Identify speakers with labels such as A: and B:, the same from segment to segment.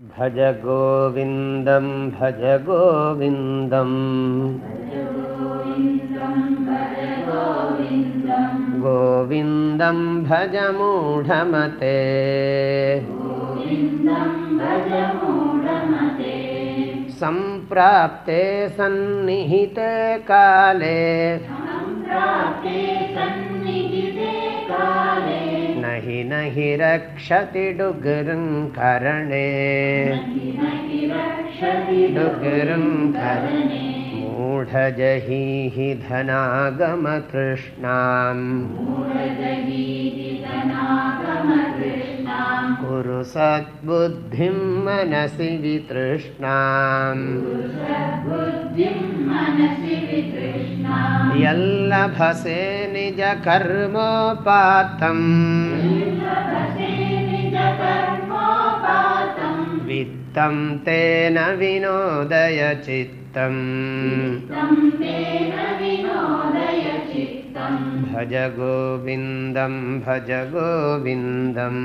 A: भज गोविन्दं भज गोविन्दम् गोविन्दं भज मूढमते। सम्प्राप्ते सन्निहिते काले हि नहि रक्षति डुगृं करणे। डुगरूकरण मूढजहि धनागमकृष्णाम् कुरु सद्बुद्धिं मनसि वितृष्णाम्। यल्लभसे निजकर्मोपातम्। वित्तं तेन विनोदय चित्तम् भज गोविन्दं भज गोविन्दम्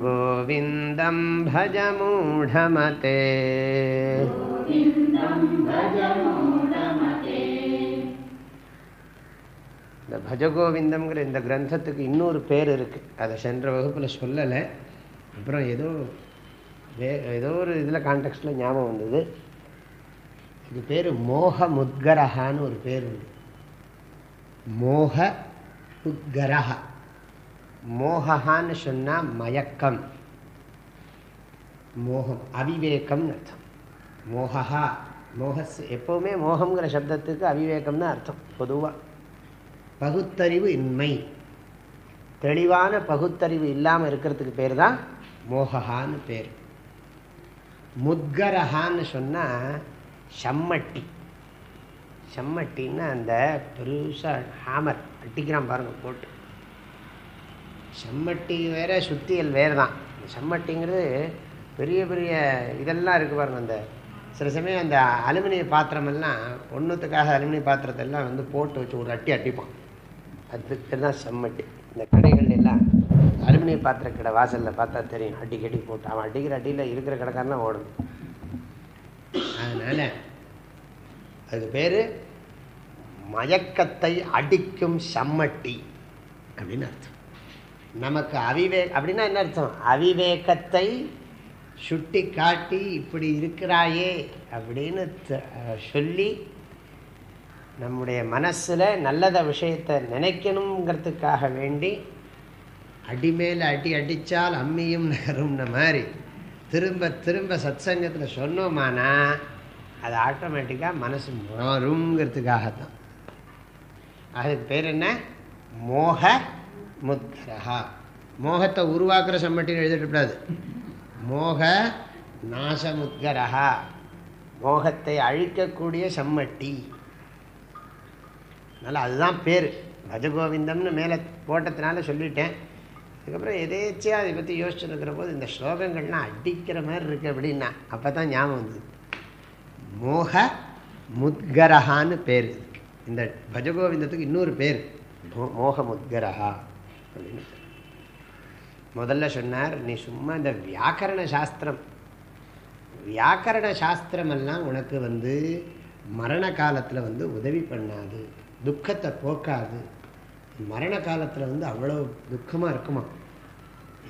A: गोविन्दं भज मूढमते இந்த பஜகோவிந்தம்ங்கிற இந்த கிரந்தத்துக்கு இன்னொரு பேர் இருக்குது அதை சென்ற வகுப்பில் சொல்லலை அப்புறம் ஏதோ வே ஏதோ ஒரு இதில் கான்டெக்ட்டில் ஞாபகம் வந்தது இது பேர் மோக முத்கரஹான்னு ஒரு பேர் உண்டு. மோக முத்கரஹா மோகஹான்னு சொன்னால் மயக்கம். மோகம் அவிவேகம்னு அர்த்தம். மோகஹா மோகஸ் எப்போவுமே மோகங்கிற சப்தத்துக்கு அவிவேகம்னு அர்த்தம் பொதுவாக பகுத்தறிவு இன்மை. தெளிவான பகுத்தறிவு இல்லாமல் இருக்கிறதுக்கு பேர் தான் மோகஹான்னு பேர். முத்கரஹான்னு சொன்னால் செம்மட்டி. செம்மட்டின்னு அந்த பெருசாக ஹேமர் அட்டிக்கிறான் பாருங்கள் போட்டு. செம்மட்டி வேறு சுத்தியல் வேறு தான் செம்மட்டிங்கிறது பெரிய பெரிய இதெல்லாம் இருக்குது பாருங்கள் அந்த சில சமயம் அந்த அலுமினிய பாத்திரமெல்லாம் ஒன்றுத்துக்காக அலுமினிய பாத்திரத்தெல்லாம் வந்து போட்டு வச்சு ஒரு அட்டி அட்டிப்பான். அதுக்கு தான் செம்மட்டி. இந்த கடைகள் எல்லாம் அலுமினிய பாத்திர கடை வாசலில் பார்த்தா தெரியும். அடிக்கடி கட்டி போட்டு அவன் அடிக்கிற அடியில் இருக்கிற கடைக்காரெலாம் ஓடும் அதனால் அதுக்கு பேர் மயக்கத்தை அடிக்கும் சம்மட்டி அப்படின்னு அர்த்தம். நமக்கு அவிவே அப்படின்னா என்ன அர்த்தம்? அவிவேகத்தை சுட்டி காட்டி இப்படி இருக்கிறாயே அப்படின்னு சொல்லி நம்முடைய மனசில் நல்லத விஷயத்தை நினைக்கணுங்கிறதுக்காக வேண்டி அடிமேல் அடி அடித்தால் அம்மியும் நகரும்ன மாதிரி திரும்ப திரும்ப சத்சங்கத்தில் சொன்னோமானா அது ஆட்டோமேட்டிக்காக மனசு மாறுங்கிறதுக்காகத்தான் அதுக்கு பேர் என்ன? மோக முத்ரஹா மோகத்தை உருவாக்குற சம்மட்டின்னு எழுதிடக்கூடாது மோக நாசமுத்கரஹா மோகத்தை அழிக்கக்கூடிய சம்மட்டி. அதனால் அதுதான் பேர். பஜகோவிந்தம்னு மேலே போட்டதுனால சொல்லிட்டேன். அதுக்கப்புறம் எதேச்சியாக அதை பற்றி யோசிச்சுருக்கிற போது இந்த ஸ்லோகங்கள்லாம் அடிக்கிற மாதிரி இருக்குது அப்படின்னா அப்போ தான் ஞாபகம் வந்தது. மோக முத்கரஹான்னு பேர். இந்த பஜகோவிந்தத்துக்கு இன்னொரு பேர். மோக முத்கரஹா அப்படின்னு. முதல்ல சொன்னார் நீ சும்மா இந்த வியாக்கரண சாஸ்திரம். வியாக்கரண சாஸ்திரமெல்லாம் உனக்கு வந்து மரண காலத்தில் வந்து உதவி பண்ணாது. துக்கத்தை போக்காது. மரண காலத்தில் வந்து அவ்வளோ துக்கமாக இருக்குமா?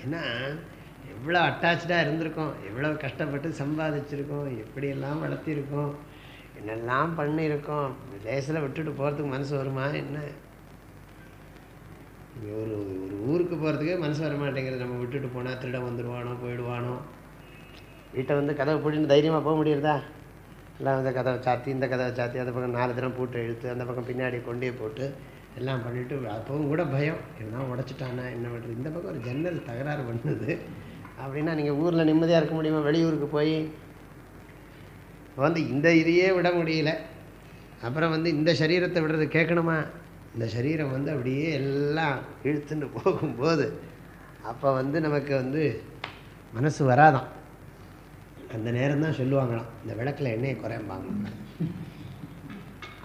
A: ஏன்னா எவ்வளோ அட்டாச்சாக இருந்திருக்கோம் எவ்வளோ கஷ்டப்பட்டு சம்பாதிச்சிருக்கோம் எப்படியெல்லாம் வளர்த்திருக்கோம் என்னெல்லாம் பண்ணியிருக்கோம் லேசில் விட்டுட்டு போகிறதுக்கு மனசு வருமா என்ன? ஒரு ஒரு ஊருக்கு போகிறதுக்கே மனசு வர மாட்டேங்கிறது நம்ம விட்டுட்டு போனால் திருட வந்துடுவானோ போயிடுவானோ. வீட்டை வந்து கதவை பூட்டின்னு தைரியமாக போக முடியுறதா? எல்லாம் வந்து கதவை சாத்தி இந்த கதவை சாத்தி அந்த பக்கம் நாலு தினம் பூட்டை இழுத்து அந்த பக்கம் பின்னாடி கொண்டே போட்டு எல்லாம் பண்ணிவிட்டு அப்பவும் கூட பயம். எல்லாம் உடச்சிட்டானா என்ன பண்ணுறது இந்த பக்கம் ஒரு ஜன்னல் தகராறு பண்ணுது. அப்படின்னா நீங்கள் ஊரில் நிம்மதியாக இருக்க முடியுமா? வெளியூருக்கு போய் வந்து இந்த இதையே விட முடியல. அப்புறம் வந்து இந்த சரீரத்தை விடுறது கேட்கணுமா? இந்த சரீரம் வந்து அப்படியே எல்லாம் இழுத்துன்னு போகும்போது அப்போ வந்து நமக்கு வந்து மனசு வராதான் அந்த நேரம் தான் சொல்லுவாங்களாம். இந்த விளக்கில் எண்ணெயை குறைம்பாங்க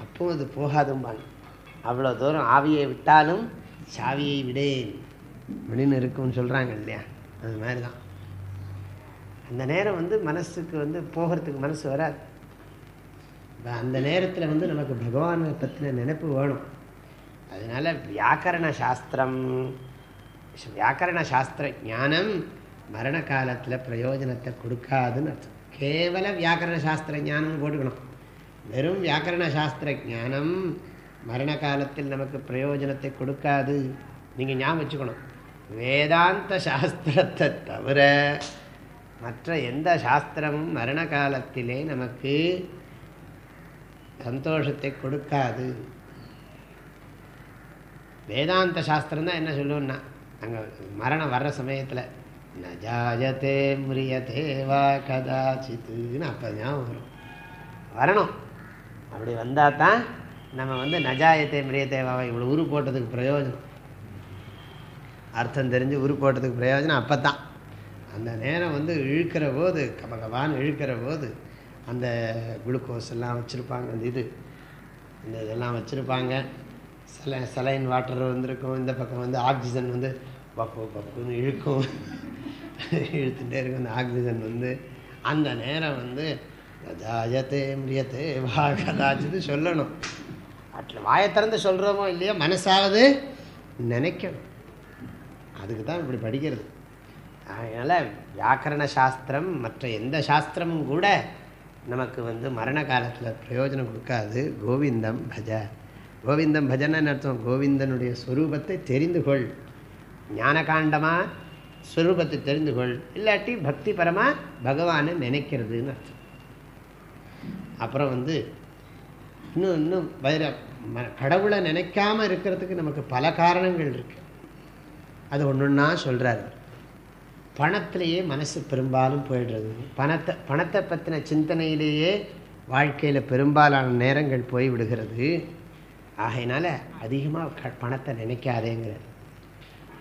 A: அப்பவும் அது போகாதும்பாங்க. அவ்வளோ தூரம் ஆவியை விட்டாலும் சாவியை விடேன். அப்படின்னு இருக்கும்னு சொல்கிறாங்க இல்லையா? அது மாதிரி தான் அந்த நேரம் வந்து மனசுக்கு வந்து போகிறதுக்கு மனசு வராது. அந்த நேரத்தில் வந்து நமக்கு பகவானை பற்றின நினைப்பு வேணும். அதனால் வியாக்கரண சாஸ்திரம் வியாக்கரண சாஸ்திர ஞானம் மரண காலத்தில் பிரயோஜனத்தை கொடுக்காதுன்னு அர்த்தம். கேவல வியாக்கரண சாஸ்திர ஞானம்னு போட்டுக்கணும். வெறும் வியாக்கரண சாஸ்திர ஞானம் மரண காலத்தில் நமக்கு பிரயோஜனத்தை கொடுக்காது. நீங்கள் ஞாபகம் வச்சுக்கணும். வேதாந்த சாஸ்திரத்தை தவிர மற்ற எந்த சாஸ்திரமும் மரண காலத்திலே நமக்கு சந்தோஷத்தை கொடுக்காது. வேதாந்த சாஸ்திரம் தான் என்ன சொல்லுவோம்னா அங்கே மரணம் வர்ற சமயத்தில் நஜாயத்தே மிரியதே வா கதாச்சித்துன்னு அப்போ ஞாபகம் வரும். வரணும். அப்படி வந்தால் தான் நம்ம வந்து நஜாயத்தை மிரியத்தேவாவை இவ்வளோ உரு போட்டதுக்கு பிரயோஜனம். அர்த்தம் தெரிஞ்சு உரு போட்டதுக்கு பிரயோஜனம் அப்போ தான் அந்த நேரம் வந்து இழுக்கிற போது கபகபான்னு இழுக்கிற போது அந்த குளுக்கோஸ் எல்லாம் வச்சுருப்பாங்க. அந்த இது இந்த இதெல்லாம் வச்சுருப்பாங்க. சில சலைன் வாட்டர் வந்திருக்கும். இந்த பக்கம் வந்து ஆக்சிஜன் வந்து பப்பு பப்புன்னு இழுக்கும். இழுத்துட்டே இருக்கும். அந்த ஆக்சிஜன் வந்து அந்த நேரம் வந்து ஜாயத்தே மிரியத்தே வா கதாச்சின்னு சொல்லணும். அட்ல வாயை திறந்து சொல்கிறோமோ இல்லையோ மனசாவது நினைக்கணும். அதுக்கு தான் இப்படி படிக்கிறது. அதனால் வியாக்கரண சாஸ்திரம் மற்ற எந்த சாஸ்திரமும் கூட நமக்கு வந்து மரண காலத்தில் பிரயோஜனம் கொடுக்காது. கோவிந்தம் பஜ. கோவிந்தம் பஜன்னு அர்த்தம்? கோவிந்தனுடைய ஸ்வரூபத்தை தெரிந்து கொள். ஞானகாண்டமாக ஸ்வரூபத்தை தெரிந்து கொள். இல்லாட்டி பக்தி பரமாக பகவானை நினைக்கிறதுன்னு அர்த்தம். அப்புறம் வந்து இன்னும் இன்னும் வைர கடவுளை நினைக்காம இருக்கிறதுக்கு நமக்கு பல காரணங்கள் இருக்கு. அது ஒன்று ஒன்றா சொல்கிறாரு பணத்திலேயே மனசு பெரும்பாலும் போயிடுறது. பணத்தை பணத்தை பற்றின சிந்தனையிலேயே வாழ்க்கையில் பெரும்பாலான நேரங்கள் போய் விடுகிறது. ஆகையினால அதிகமாக க பணத்தை நினைக்காதேங்கிறது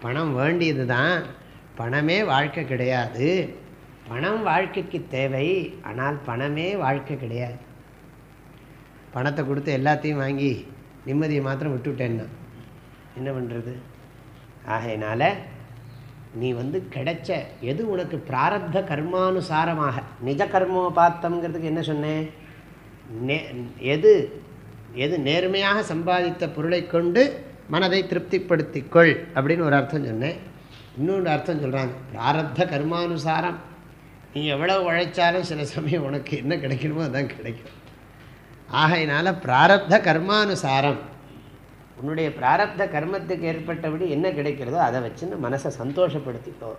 A: பணம் வேண்டியது தான் பணமே வாழ்க்கை கிடையாது. பணம் வாழ்க்கைக்கு தேவை. ஆனால் பணமே வாழ்க்கை கிடையாது. பணத்தை கொடுத்து எல்லாத்தையும் வாங்கி நிம்மதியை மாத்திரம் விட்டுவிட்டேன்னா என்ன பண்ணுறது ஆகையினால் நீ வந்து கிடைச்ச எது உனக்கு பிராரப்த கர்மானுசாரமாக? நிஜ கர்மோபாத்தம்ங்கிறதுக்கு என்ன சொன்னேன்? நே எது எது நேர்மையாக சம்பாதித்த பொருளை கொண்டு மனதை திருப்திப்படுத்திக்கொள் அப்படின்னு ஒரு அர்த்தம் சொன்னேன். இன்னொன்று அர்த்தம் சொல்கிறாங்க பிராரப்த கர்மானுசாரம். நீ எவ்வளோ உழைச்சாலும் சில சமயம் உனக்கு என்ன கிடைக்கணுமோ அதான் கிடைக்கும். ஆகையினால பிராரப்த கர்மானுசாரம். உன்னுடைய பிராரப்த கர்மத்துக்கு ஏற்பட்டபடி என்ன கிடைக்கிறதோ அதை வச்சுன்னு மனசை சந்தோஷப்படுத்திக்கோ.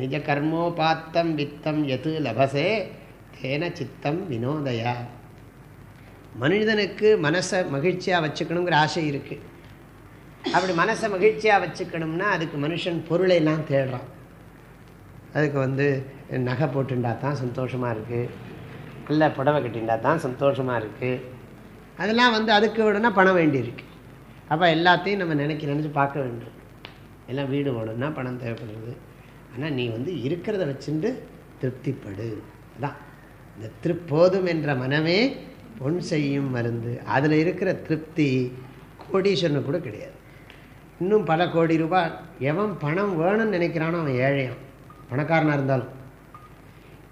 A: நிஜ கர்மோபாத்தம் வித்தம் எது லபசே தேன சித்தம் வினோதயா. மனிதனுக்கு மனசை மகிழ்ச்சியாக வச்சுக்கணுங்கிற ஆசை இருக்குது அப்படி மனசை மகிழ்ச்சியாக வச்சுக்கணும்னா அதுக்கு மனுஷன் பொருளை எல்லாம் தேடுறான். அதுக்கு வந்து நகை போட்டுண்டா தான் சந்தோஷமாக இருக்குது இல்லை புடவை கட்டிண்டா தான் சந்தோஷமாக இருக்குது அதெல்லாம் வந்து அதுக்கு விடனா பணம் வேண்டியிருக்கு. அப்போ எல்லாத்தையும் நம்ம நினைக்க நினச்சி பார்க்க வேண்டும். எல்லாம் வீடு வேணும்னா பணம் தேவைப்படுறது ஆனால் நீ வந்து இருக்கிறத வச்சுட்டு திருப்திப்படு. அதான். இந்த திருப்போதும் என்ற மனமே பொன் செய்யும் மருந்து. அதில் இருக்கிற திருப்தி கோடீஸ்வரனு கூட கிடையாது. இன்னும் பல கோடி ரூபாய் எவன் பணம் வேணும்னு நினைக்கிறானோ அவன் ஏழையான் பணக்காரனாக இருந்தாலும்.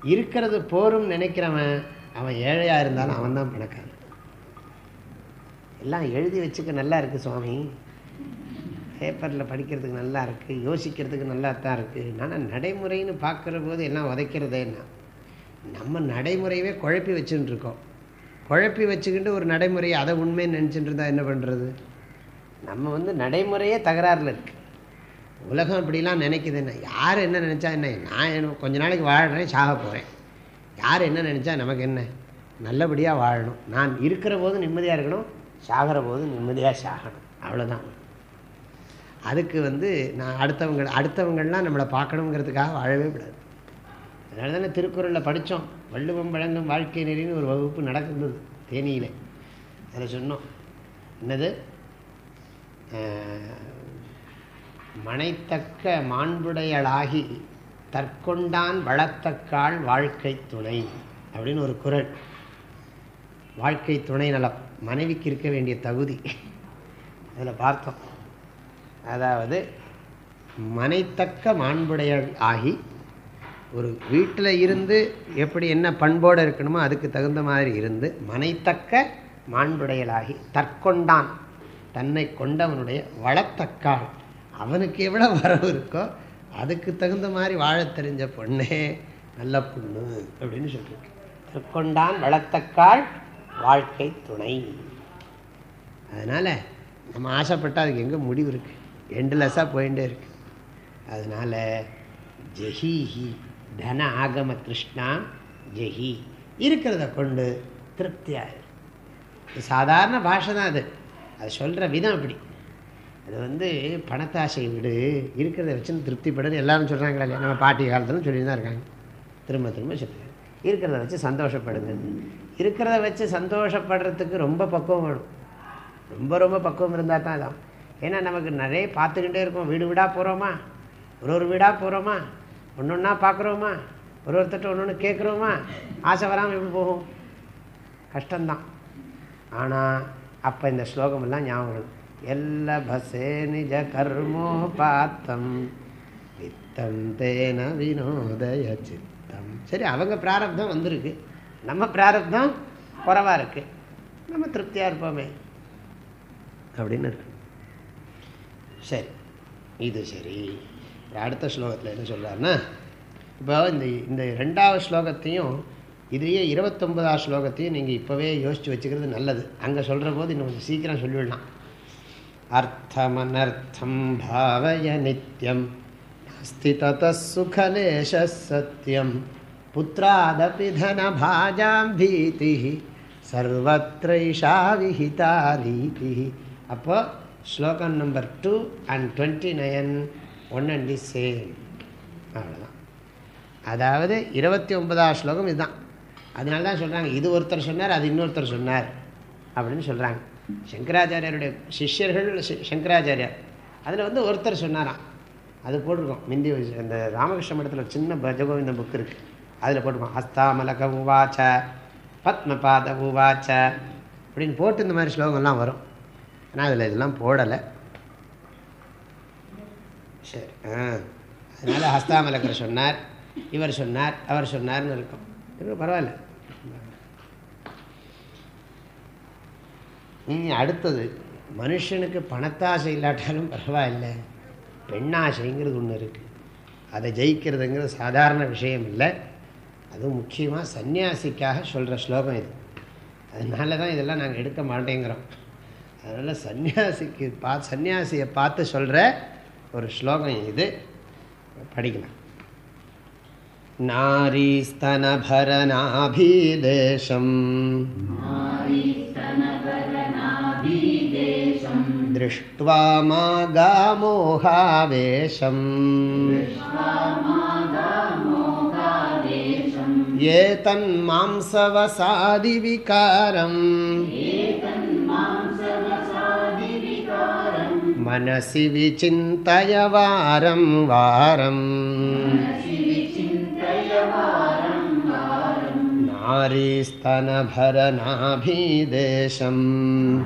A: இருக்கிறது போரும் நினைக்கிறவன் அவன் ஏழையாக இருந்தாலும் அவன் தான் பணக்காரன். எல்லாம் எழுதி வச்சுக்க நல்லா இருக்குது சுவாமி. பேப்பரில் படிக்கிறதுக்கு நல்லா இருக்குது யோசிக்கிறதுக்கு நல்லா தான் இருக்குது ஆனால் நடைமுறைன்னு பார்க்குற போது எல்லாம் உதைக்கிறதேன்னா நம்ம நடைமுறையவே குழப்பி வச்சுட்டு இருக்கோம். குழப்பி வச்சுக்கிட்டு ஒரு நடைமுறையை அதை உண்மைன்னு நினச்சிட்டு இருந்தால் என்ன பண்ணுறது நம்ம வந்து நடைமுறையே தகராறில் இருக்குது உலகம் இப்படிலாம் நினைக்குது என்ன யார் என்ன நினச்சா என்ன? நான் என்ன கொஞ்ச நாளைக்கு வாழ்கிறேன் சாக போகிறேன் யார் என்ன நினச்சா நமக்கு என்ன? நல்லபடியாக வாழணும். நான் இருக்கிற போது நிம்மதியாக இருக்கணும் சாகிற போது நிம்மதியாக சாகணும். அவ்வளோதான் அதுக்கு வந்து நான் அடுத்தவங்க அடுத்தவங்கள்லாம் நம்மளை பார்க்கணுங்கிறதுக்காக வாழவே கூடாது. அதனால தானே திருக்குறளில் படித்தோம் வள்ளுவம் வழங்கும் வாழ்க்கை நெறின்னு ஒரு வகுப்பு நடக்குது தேனியில். அதில் சொன்னோம். என்னது? மனைத்தக்க மாண்புடையளாகி தற்கொண்டான் வளத்தக்காள் வாழ்க்கை துணை அப்படின்னு ஒரு குரல். வாழ்க்கை துணை நலம். மனைவிக்கு இருக்க வேண்டிய தகுதி. அதில் பார்த்தோம். அதாவது மனைத்தக்க மாண்புடைய ஆகி ஒரு வீட்டில் இருந்து எப்படி என்ன பண்போடு இருக்கணுமோ அதுக்கு தகுந்த மாதிரி இருந்து மனைத்தக்க மாண்புடையலாகி தற்கொண்டான். தன்னை கொண்டவனுடைய வளத்தக்கால் அவனுக்கு எவ்வளோ வரவு இருக்கோ அதுக்கு தகுந்த மாதிரி வாழ தெரிஞ்ச பொண்ணே நல்ல பொண்ணு அப்படின்னு சொல்லியிருக்கு திருக்கொண்டான் வளர்த்தக்காள் வாழ்க்கை துணை. அதனால் நம்ம ஆசைப்பட்டால் அதுக்கு எங்கே முடிவு இருக்குது எண்ட்லெஸ்ஸாக போயிட்டே இருக்கு. அதனால் ஜெஹீஹி தன ஆகம கிருஷ்ணா ஜெஹி இருக்கிறத கொண்டு திருப்தியாக இது சாதாரண பாஷை தான் அது. அது சொல்கிற விதம் அப்படி. அது வந்து பணத்தாசை விடு. இருக்கிறத வச்சுன்னு திருப்திப்படுன்னு எல்லாரும் சொல்கிறாங்களா நம்ம பாட்டி காலத்திலும் சொல்லி தான் இருக்காங்க. திரும்ப திரும்ப சொல்லுவாங்க இருக்கிறத வச்சு சந்தோஷப்படுது இருக்கிறத வச்சு சந்தோஷப்படுறதுக்கு ரொம்ப பக்குவம் வேணும். ரொம்ப ரொம்ப பக்குவம் இருந்தால் தான் இதான் ஏன்னா நமக்கு நிறைய பார்த்துக்கிட்டே இருக்கோம். வீடு வீடாக போகிறோமா ஒரு ஒரு வீடாக போகிறோமா ஒன்று ஒன்றா பார்க்குறோமா? ஒரு ஒருத்தட்ட ஒன்று ஒன்று கேட்குறோமா? ஆசை வராமல் எப்படி போகும்? கஷ்டம்தான். ஆனால் அப்போ இந்த ஸ்லோகமெல்லாம் ஞாபகம் வரும் எல்ல நிஜ கர்மோ பாத்தம் வித்தம் தேன வினோதய சித்தம் சரி அவங்க பிராரப்தம் வந்திருக்கு. நம்ம பிராரப்தம் குறவாக இருக்குது நம்ம திருப்தியாக இருப்போமே. அப்படின்னு இருக்கு. சரி இது சரி. அடுத்த ஸ்லோகத்தில் என்ன சொல்கிறாருன்னா இப்போ இந்த இந்த ரெண்டாவது ஸ்லோகத்தையும் இதையே இருபத்தொன்பதாவது ஸ்லோகத்தையும் நீங்கள் இப்போவே யோசித்து வச்சுக்கிறது நல்லது. அங்கே சொல்கிற போது இன்னும் கொஞ்சம் சீக்கிரம் சொல்லிவிடலாம் அர்த்தமனர்த்தம் பாவய நித்யம் அஸ்தி தத சுகலேஷ சத்தியம் புத்திராதபி தனபாஜாம் பீதி சர்வத்ரைஷா விஹிதா ரீதி அப்போ ஸ்லோகம் number two and twenty nine one and the same அவ்வளோதான் அதாவது இருபத்தி ஒன்பதாவது ஸ்லோகம் இதுதான். அதனால தான் சொல்கிறாங்க இது ஒருத்தர் சொன்னார் அது இன்னொருத்தர் சொன்னார் அப்படின்னு சொல்கிறாங்க சங்கராச்சாரியருடைய சிஷ்யர்கள் சங்கராச்சாரியார். அதில் வந்து ஒருத்தர் சொன்னாராம். அது போட்டிருக்கோம். மிந்தி அந்த ராமகிருஷ்ண மடத்தில் ஒரு சின்ன பஜகோவிந்த புக் இருக்குது அதில் போட்டிருக்கோம். ஹஸ்தாமலக உவாச்ச பத்மபாத உவாச்ச அப்படின்னு போட்டு இந்த மாதிரி ஸ்லோகம்லாம் வரும். ஆனால் அதில் இதெல்லாம் போடலை. சரி ஆ. அதனால் ஹஸ்தாமலகர் சொன்னார் இவர் சொன்னார் அவர் சொன்னார்னு இருக்கும். பரவாயில்ல. இனி அடுத்தது மனுஷனுக்கு பணத்தாசை இல்லாட்டாலும் பரவாயில்ல பெண்ணாசைங்கிறது ஒன்று இருக்குது அதை ஜெயிக்கிறதுங்கிறது சாதாரண விஷயம் இல்லை அதுவும் முக்கியமாக சன்னியாசிக்காக சொல்கிற ஸ்லோகம் இது அதனால தான் இதெல்லாம் நாங்கள் எடுக்க மாட்டேங்கிறோம் அதனால் சன்னியாசிக்கு பா சன்னியாசியை பார்த்து சொல்கிற ஒரு ஸ்லோகம் இது படிக்கலாம் नारीस्तनभरनाभिदेशम् दृष्ट्वा मागामोहावेशम्। ये तन्मांसवसादिविकारम्। मनसि विचिन्तय वारं वारम्। नारीस्तनभरनाभिदेशम्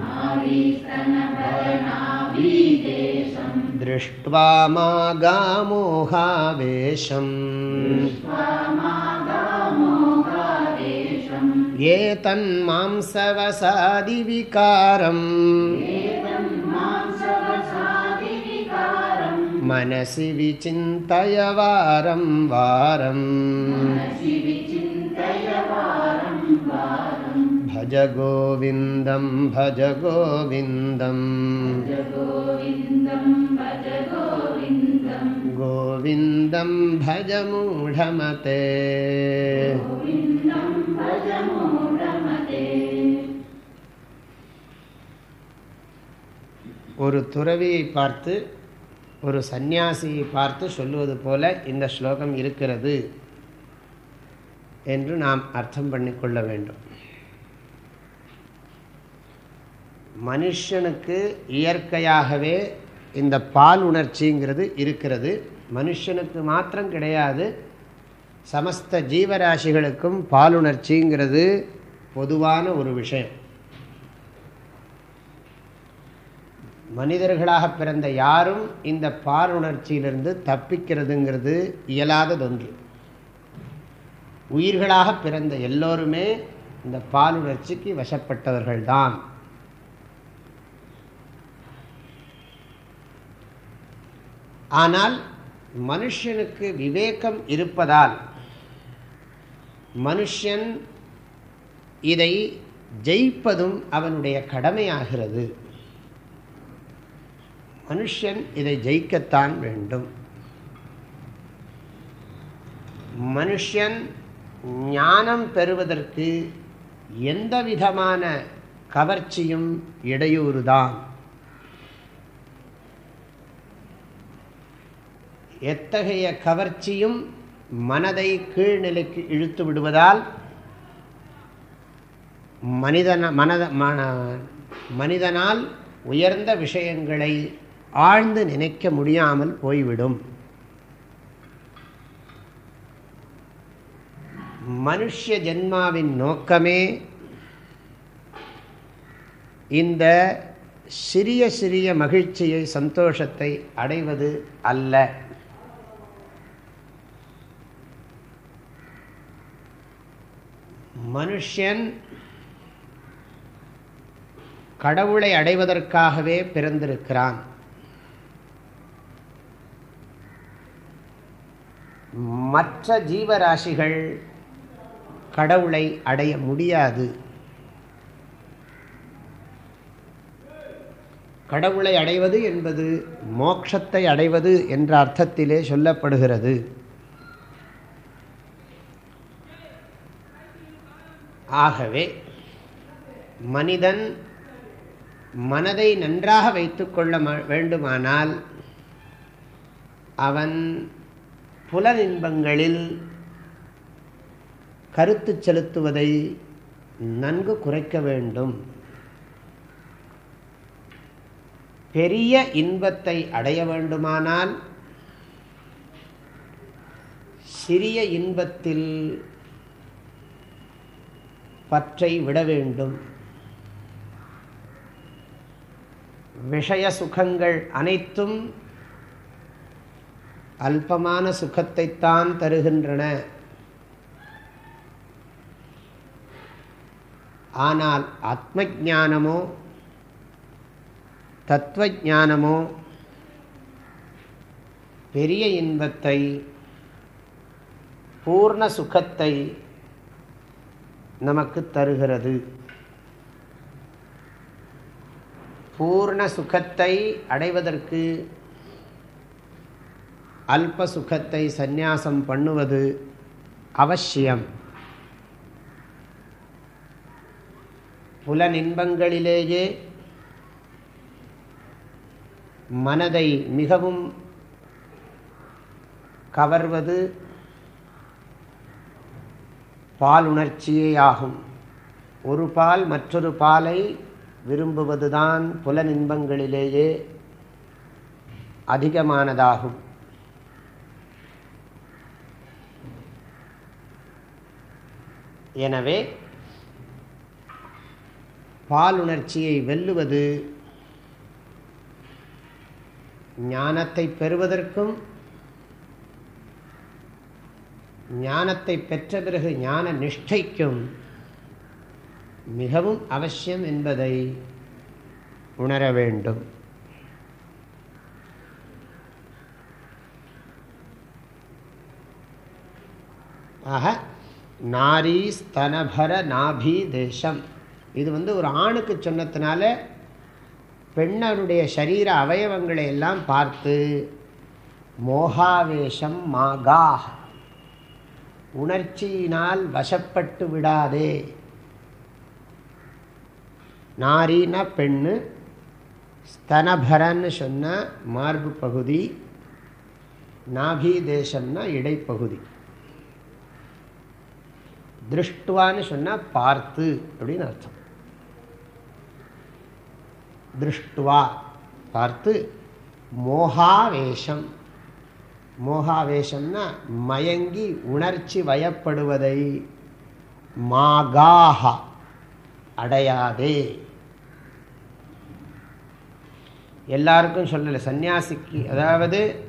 A: दृष्ट्वा मागामोहावेशम् ये तन्मांसवसादिविकारम् मनसि विचिन्तय वारं वारम् भज गोविन्दं भज गोविन्दम् गोविन्दं भज मूढमते ஒரு துறவியை பார்த்து ஒரு சந்நியாசியை பார்த்து சொல்லுவது போல இந்த ஸ்லோகம் இருக்கிறது என்று நாம் அர்த்தம் பண்ணிக்கொள்ள வேண்டும் மனுஷனுக்கு இயற்கையாகவே இந்த பால் உணர்ச்சிங்கிறது இருக்கிறது. மனுஷனுக்கு மாத்திரம் கிடையாது. சமஸ்த ஜீவராசிகளுக்கும் பாலுணர்ச்சிங்கிறது பொதுவான ஒரு விஷயம். மனிதர்களாக பிறந்த யாரும் இந்த பாலுணர்ச்சியிலிருந்து தப்பிக்கிறதுங்கிறது இயலாததொன்று. உயிர்களாக பிறந்த எல்லோருமே இந்த பாலுணர்ச்சிக்கு வசப்பட்டவர்கள்தான். ஆனால் மனுஷனுக்கு விவேகம் இருப்பதால் மனுஷன் இதை ஜெயிப்பதும் அவனுடைய கடமையாகிறது. மனுஷன் இதை ஜெயிக்கத்தான் வேண்டும். மனுஷன் ஞானம் பெறுவதற்கு எந்த விதமான கவர்ச்சியும் இடையூறுதான். எத்தகைய கவர்ச்சியும் மனதை கீழ்நிலைக்கு இழுத்து விடுவதால் மனிதன மனத மனிதனால் உயர்ந்த விஷயங்களை ஆழ்ந்து நினைக்க முடியாமல் போய்விடும். மனுஷ ஜென்மாவின் நோக்கமே இந்த சிறிய சிறிய மகிழ்ச்சியை சந்தோஷத்தை அடைவது அல்ல. மனுஷன் கடவுளை அடைவதற்காகவே பிறந்திருக்கிறான். மற்ற ஜீவராசிகள் கடவுளை அடைய முடியாது. கடவுளை அடைவது என்பது மோட்சத்தை அடைவது என்ற அர்த்தத்திலே சொல்லப்படுகிறது. ஆகவே மனிதன் மனதை நன்றாக வைத்துக்கொள்ள வேண்டுமானால் அவன் புலனின்பங்களில் கருத்து செலுத்துவதை நன்கு குறைக்க வேண்டும். பெரிய இன்பத்தை அடைய வேண்டுமானால் சிறிய இன்பத்தில் பற்றை விட வேண்டும். விஷய சுகங்கள் அனைத்தும் அல்பமான சுகத்தைத்தான் தருகின்றன. ஆனால் ஆத்ம ஜானமோ தத்துவஜானமோ பெரிய இன்பத்தை பூர்ண சுகத்தை நமக்கு தருகிறது. பூர்ண சுகத்தை அடைவதற்கு அல்ப சுகத்தை சந்நியாசம் பண்ணுவது அவசியம். புலனின்பங்களிலேயே மனதை மிகவும் கவர்வது பால் உணர்ச்சியே ஆகும் ஒரு பால் மற்றொரு பாலை விரும்புவதுதான் புலனின்பங்களிலேயே அதிகமானதாகும். எனவே பாலுணர்ச்சியை வெல்லுவது ஞானத்தை பெறுவதற்கும் ஞானத்தை பெற்ற பிறகு ஞான நிஷ்டைக்கும் மிகவும் அவசியம் என்பதை உணர வேண்டும். ஆக நாரி ஸ்தனபர நாபி தேசம். இது வந்து ஒரு ஆணுக்கு சொன்னதுனால பெண்ணருடைய சரீர அவயவங்களை எல்லாம் பார்த்து மோகாவேஷம் மாகா உணர்ச்சியினால் வசப்பட்டு விடாதே. நாரினா பெண்ணு ஸ்தனபரன்னு சொன்னால் மார்பு பகுதி நாபி தேசம்னா இடைப்பகுதி. திருஷ்டுவான்னு சொன்னால் பார்த்து அப்படின்னு அர்த்தம். திருஷ்டுவா பார்த்து மோகாவேஷம். மோகாவேஷம்னா மயங்கி உணர்ச்சி வயப்படுவதை. மாகாக அடையாதே. எல்லாருக்கும் சொல்லலை சன்னியாசிக்கு அதாவது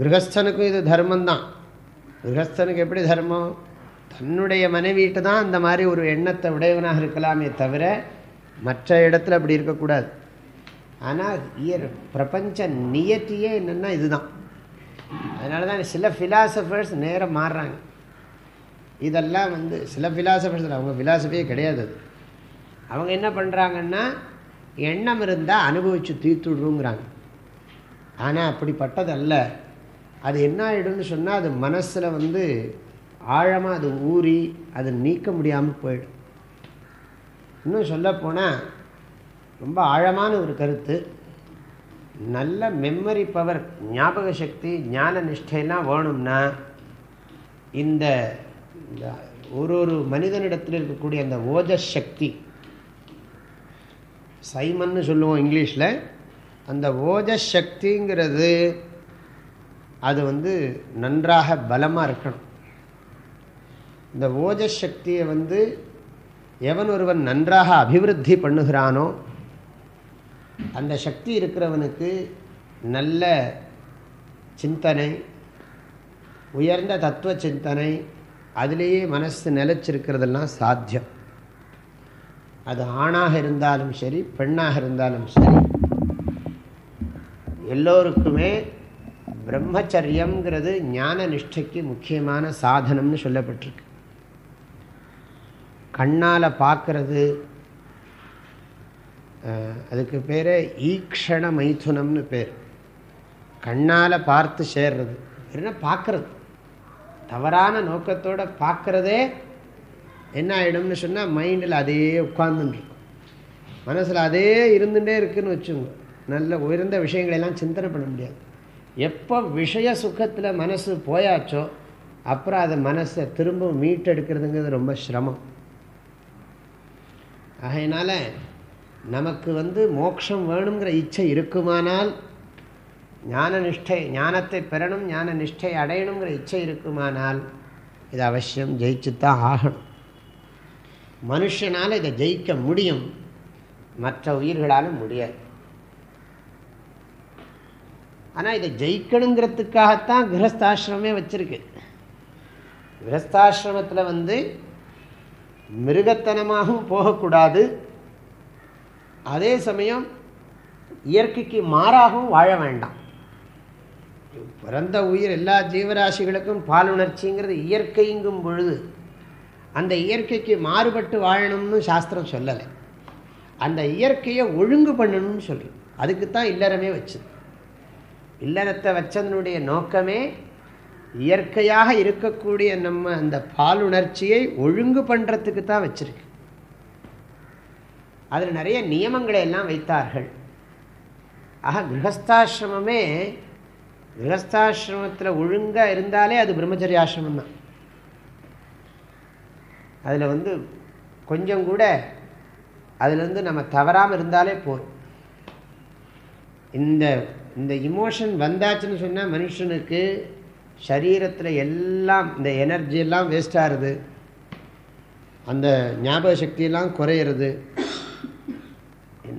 A: கிரகஸ்தனுக்கும் இது தர்மந்தான் கிரகஸ்தனுக்கு எப்படி தர்மம்? தன்னுடைய மனைவிட்டு தான் அந்த மாதிரி ஒரு எண்ணத்தை உடையவனாக இருக்கலாமே தவிர மற்ற இடத்துல அப்படி இருக்கக்கூடாது. ஆனால் இயர் பிரபஞ்ச நியத்தியே என்னென்னா இதுதான். அதனால தான் சில ஃபிலாசபர்ஸ் நேரம் மாறுறாங்க. இதெல்லாம் வந்து சில ஃபிலாசபர்ஸ் அவங்க ஃபிலாசபியே கிடையாது அது. அவங்க என்ன பண்ணுறாங்கன்னா எண்ணம் இருந்தால் அனுபவித்து தீர்த்துடுங்கிறாங்க ஆனால் அப்படிப்பட்டதல்ல. அது என்ன ஆகிடும்னு சொன்னால் அது மனசில் வந்து ஆழமாக அது ஊறி அது நீக்க முடியாமல் போயிடும். இன்னும் சொல்லப்போனால் ரொம்ப ஆழமான ஒரு கருத்து. நல்ல மெமரி பவர் ஞாபக சக்தி ஞான நிஷ்டையெல்லாம் வேணும்னா இந்த ஒரு ஒரு மனிதனிடத்தில் இருக்கக்கூடிய அந்த ஓஜஸ் சக்தி சைமன்னு சொல்லுவோம் இங்கிலீஷில் அந்த ஓஜஸ் சக்திங்கிறது அது வந்து நன்றாக பலமாக இருக்கணும். இந்த ஓஜஸ் சக்தியை வந்து எவன் ஒருவன் நன்றாக அபிவிருத்தி பண்ணுகிறானோ அந்த சக்தி இருக்கிறவனுக்கு நல்ல சிந்தனை உயர்ந்த தத்துவ சிந்தனை அதிலேயே மனசு நிலச்சிருக்கிறதெல்லாம் சாத்தியம். அது ஆணாக இருந்தாலும் சரி பெண்ணாக இருந்தாலும் சரி எல்லோருக்குமே பிரம்மச்சரியங்கிறது ஞான நிஷ்டைக்கு முக்கியமான சாதனம்னு சொல்லப்பட்டிருக்கு. கண்ணால் பார்க்கறது அதுக்கு பேர் ஈக்ஷண மைதுனம்னு பேர். கண்ணால் பார்த்து சேர்றது. என்ன பார்க்கறது. தவறான நோக்கத்தோடு பார்க்குறதே என்ன ஆகிடும்னு சொன்னால் மைண்டில் அதே உட்கார்ந்துருக்கும் மனசில் அதே இருந்துகிட்டே இருக்குதுன்னு வச்சுங்க. நல்ல உயர்ந்த விஷயங்களெல்லாம் சிந்தனை பண்ண முடியாது. எப்போ விஷய சுகத்தில் மனசு போயாச்சோ அப்புறம் அதை மனசை திரும்ப மீட்டெடுக்கிறதுங்கிறது ரொம்ப சிரமம். ஆகையினால நமக்கு வந்து மோட்சம் வேணுங்கிற இச்சை இருக்குமானால் ஞான நிஷ்டை ஞானத்தை பெறணும் ஞான நிஷ்டை அடையணுங்கிற இச்சை இருக்குமானால் இது அவசியம் ஜெயிச்சு தான் ஆகணும். மனுஷனால் இதை ஜெயிக்க முடியும் மற்ற உயிர்களாலும் முடியாது. ஆனால் இதை ஜெயிக்கணுங்கிறதுக்காகத்தான் கிரகஸ்தாசிரமே வச்சுருக்கு. கிரகஸ்தாசிரமத்தில் வந்து மிருகத்தனமாகவும் போகக்கூடாது அதே சமயம் இயற்கைக்கு மாறாகவும் வாழ வேண்டாம். பிறந்த உயிர் எல்லா ஜீவராசிகளுக்கும் பாலுணர்ச்சிங்கிறது இயற்கைங்கும் பொழுது அந்த இயற்கைக்கு மாறுபட்டு வாழணும்னு சாஸ்திரம் சொல்லலை. அந்த இயற்கையை ஒழுங்கு பண்ணணும்னு சொல்கிறோம் அதுக்கு தான் இல்லறமே வச்சது. இல்லறத்தை வச்சதனுடைய நோக்கமே இயற்கையாக இருக்கக்கூடிய நம்ம அந்த பாலுணர்ச்சியை ஒழுங்கு பண்ணுறதுக்கு தான் வச்சுருக்கு. அதில் நிறைய நியமங்களை எல்லாம் வைத்தார்கள். ஆக கிரகஸ்தாசிரமே கிரகஸ்தாசிரமத்தில் ஒழுங்காக இருந்தாலே அது பிரம்மச்சரியாசிரமம் தான். அதில் வந்து கொஞ்சம் கூட அதுலேருந்து நம்ம தவறாமல் இருந்தாலே போதும். இந்த இந்த இமோஷன் வந்தாச்சுன்னு சொன்னால் மனுஷனுக்கு சரீரத்தில் எல்லாம் இந்த எனர்ஜி எல்லாம் வேஸ்ட் ஆகுது அந்த ஞாபக சக்தியெல்லாம் குறையிறது.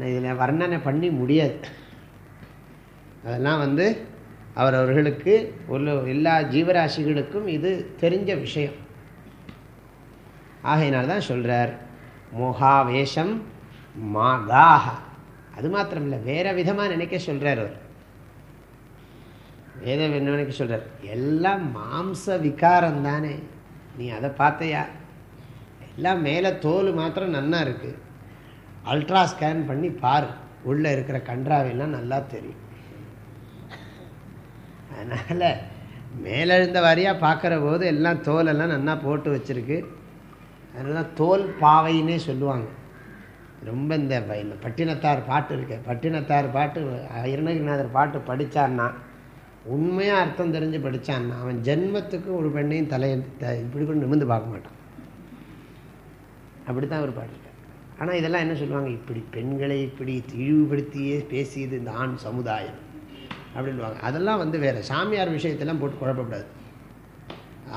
A: இதில் வர்ணனை பண்ணி முடியாது. அதெல்லாம் வந்து அவர் அவர்களுக்கு ஒரு எல்லா ஜீவராசிகளுக்கும் இது தெரிஞ்ச விஷயம். ஆகையினால் தான் சொல்கிறார் மோகாவேஷம் மாகாக அது மாத்திரம் இல்லை வேறு விதமாக நினைக்க சொல்கிறார் அவர். வேத நினைக்க சொல்கிறார் எல்லாம் மாம்ச விகாரம் தானே நீ அதை பார்த்தையா? எல்லாம் மேலே தோல் மாத்திரம் நன்னா இருக்குது அல்ட்ரா ஸ்கேன் பண்ணி பார். உள்ளே இருக்கிற கன்றாவெல்லாம் நல்லா தெரியும். அதனால் மேலெழுந்த வாரியாக பார்க்குற போது எல்லாம் தோலெல்லாம் நல்லா போட்டு வச்சுருக்கு. அதனால தோல் பாவைன்னே சொல்லுவாங்க. ரொம்ப இந்த இந்த பட்டினத்தார் பாட்டு இருக்கு. பட்டினத்தார் பாட்டு இருணகிரிநாதர் பாட்டு படித்தான்னா உண்மையாக அர்த்தம் தெரிஞ்சு படித்தான்னா அவன் ஜென்மத்துக்கு ஒரு பெண்ணையும் தலையை இப்படி கூட நிமிந்து பார்க்க மாட்டான். அப்படி தான் ஒரு பாட்டு. ஆனால் இதெல்லாம் என்ன சொல்லுவாங்க? இப்படி பெண்களை இப்படி இழிவுபடுத்தியே பேசியது இந்த ஆண் சமுதாயம் அப்படின்வாங்க அதெல்லாம் வந்து வேறு. சாமியார் விஷயத்தெல்லாம் போட்டு குழப்பக்கூடாது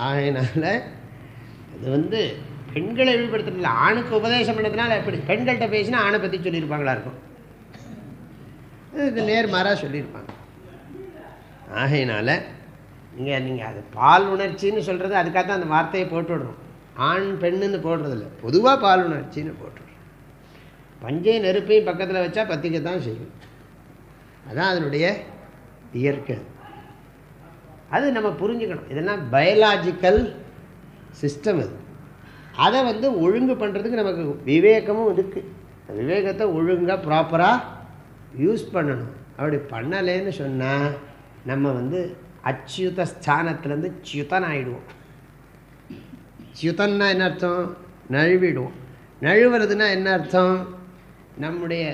A: அதனால் இது வந்து பெண்களை இழிவுபடுத்துறதில்ல ஆணுக்கு உபதேசம் பண்ணதுனால எப்படி? பெண்கள்கிட்ட பேசினா ஆணை பற்றி சொல்லியிருப்பாங்களா இருக்கும். இது நேர்மாறாக சொல்லியிருப்பாங்க. ஆகையினால நீங்கள் நீங்கள் அது பால் உணர்ச்சின்னு சொல்கிறது அதுக்காக தான் அந்த வார்த்தையை போட்டு விடுறோம். ஆண் பெண்ணுன்னு போடுறதில்ல. பொதுவாக பால் உணர்ச்சின்னு போட்டுரும் பஞ்சையும் நெருப்பையும் பக்கத்தில் வச்சா பத்திக்க தான் செய்யும். அதுதான் அதனுடைய இயற்கை. அது நம்ம புரிஞ்சுக்கணும். இதெல்லாம் பயாலாஜிக்கல் சிஸ்டம் அது. அதை வந்து ஒழுங்கு பண்ணுறதுக்கு நமக்கு விவேகமும் இருக்குது விவேகத்தை ஒழுங்காக ப்ராப்பராக யூஸ் பண்ணணும். அப்படி பண்ணலேன்னு சொன்னால் நம்ம வந்து அச்சுத ஸ்தானத்துலேருந்து சியுதன் ஆகிடுவோம் சியுதன்னா என்ன அர்த்தம்? நழுவிடுவோம். நழுவுறதுன்னா என்ன அர்த்தம்? நம்முடைய